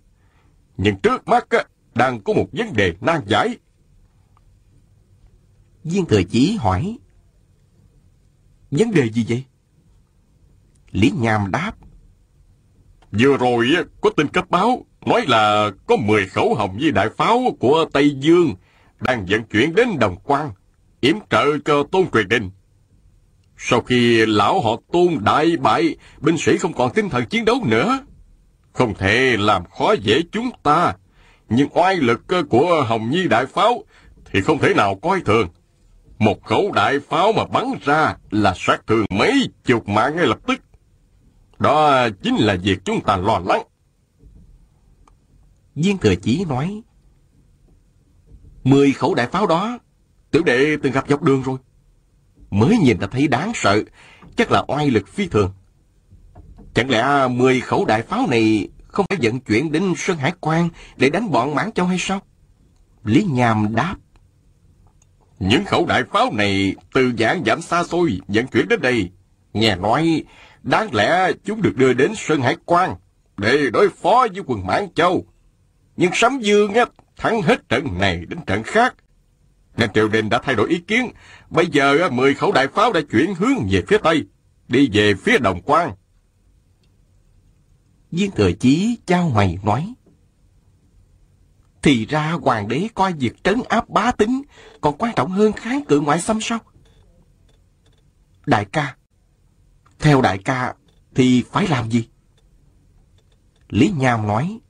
Nhưng trước mắt á, đang có một vấn đề nan giải. Viên thừa chí hỏi, Vấn đề gì vậy? Lý Nham đáp, Vừa rồi có tin cấp báo nói là có 10 khẩu hồng với đại pháo của Tây Dương đang vận chuyển đến Đồng Quan, yểm trợ cho Tôn Truyền Đình. Sau khi lão họ Tôn đại bại, binh sĩ không còn tinh thần chiến đấu nữa. Không thể làm khó dễ chúng ta, nhưng oai lực của Hồng Nhi đại pháo thì không thể nào coi thường. Một khẩu đại pháo mà bắn ra là sát thương mấy chục mạng ngay lập tức. Đó chính là việc chúng ta lo lắng. Viên thừa chí nói, Mười khẩu đại pháo đó, tiểu đệ từng gặp dọc đường rồi. Mới nhìn đã thấy đáng sợ, chắc là oai lực phi thường. Chẳng lẽ mười khẩu đại pháo này không phải vận chuyển đến Sơn Hải Quan để đánh bọn Mãn Châu hay sao? Lý Nham đáp. Những khẩu đại pháo này từ dạng giảm xa xôi vận chuyển đến đây. Nghe nói, đáng lẽ chúng được đưa đến Sơn Hải Quan để đối phó với quần Mãn Châu. Nhưng Sấm Dương á, thắng hết trận này đến trận khác. Nên triều đình đã thay đổi ý kiến. Bây giờ mười khẩu đại pháo đã chuyển hướng về phía Tây, đi về phía Đồng Quan. Viên thừa chí trao mày nói. Thì ra hoàng đế coi việc trấn áp bá tính còn quan trọng hơn kháng cự ngoại xâm sao? Đại ca, theo đại ca thì phải làm gì? Lý Nham nói.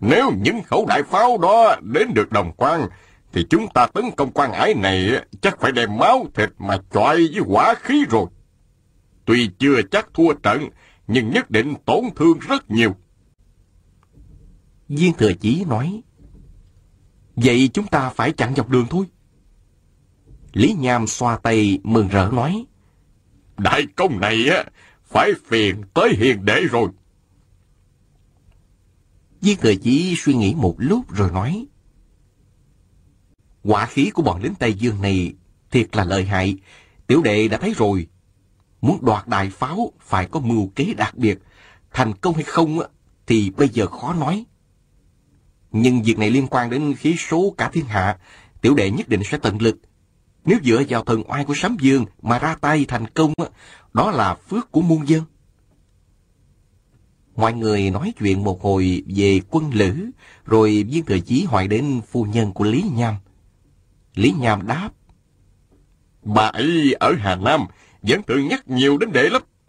Nếu những khẩu đại pháo đó đến được đồng quan, thì chúng ta tấn công quan ải này chắc phải đem máu thịt mà chọi với quả khí rồi. Tuy chưa chắc thua trận, nhưng nhất định tổn thương rất nhiều. Viên thừa chí nói, Vậy chúng ta phải chặn dọc đường thôi. Lý Nham xoa tay mừng rỡ nói, Đại công này á, phải phiền tới hiền đệ rồi. Viên thừa chí suy nghĩ một lúc rồi nói, Quả khí của bọn lính Tây Dương này thiệt là lợi hại, tiểu đệ đã thấy rồi. Muốn đoạt đại pháo phải có mưu kế đặc biệt, thành công hay không thì bây giờ khó nói. Nhưng việc này liên quan đến khí số cả thiên hạ, tiểu đệ nhất định sẽ tận lực. Nếu dựa vào thần oai của Sấm Dương mà ra tay thành công, đó là phước của muôn dân. Mọi người nói chuyện một hồi về quân lữ, rồi viên thừa chí hỏi đến phu nhân của Lý Nham. Lý Nham đáp. Bà ấy ở Hà Nam vẫn thường nhắc nhiều đến đệ lắm.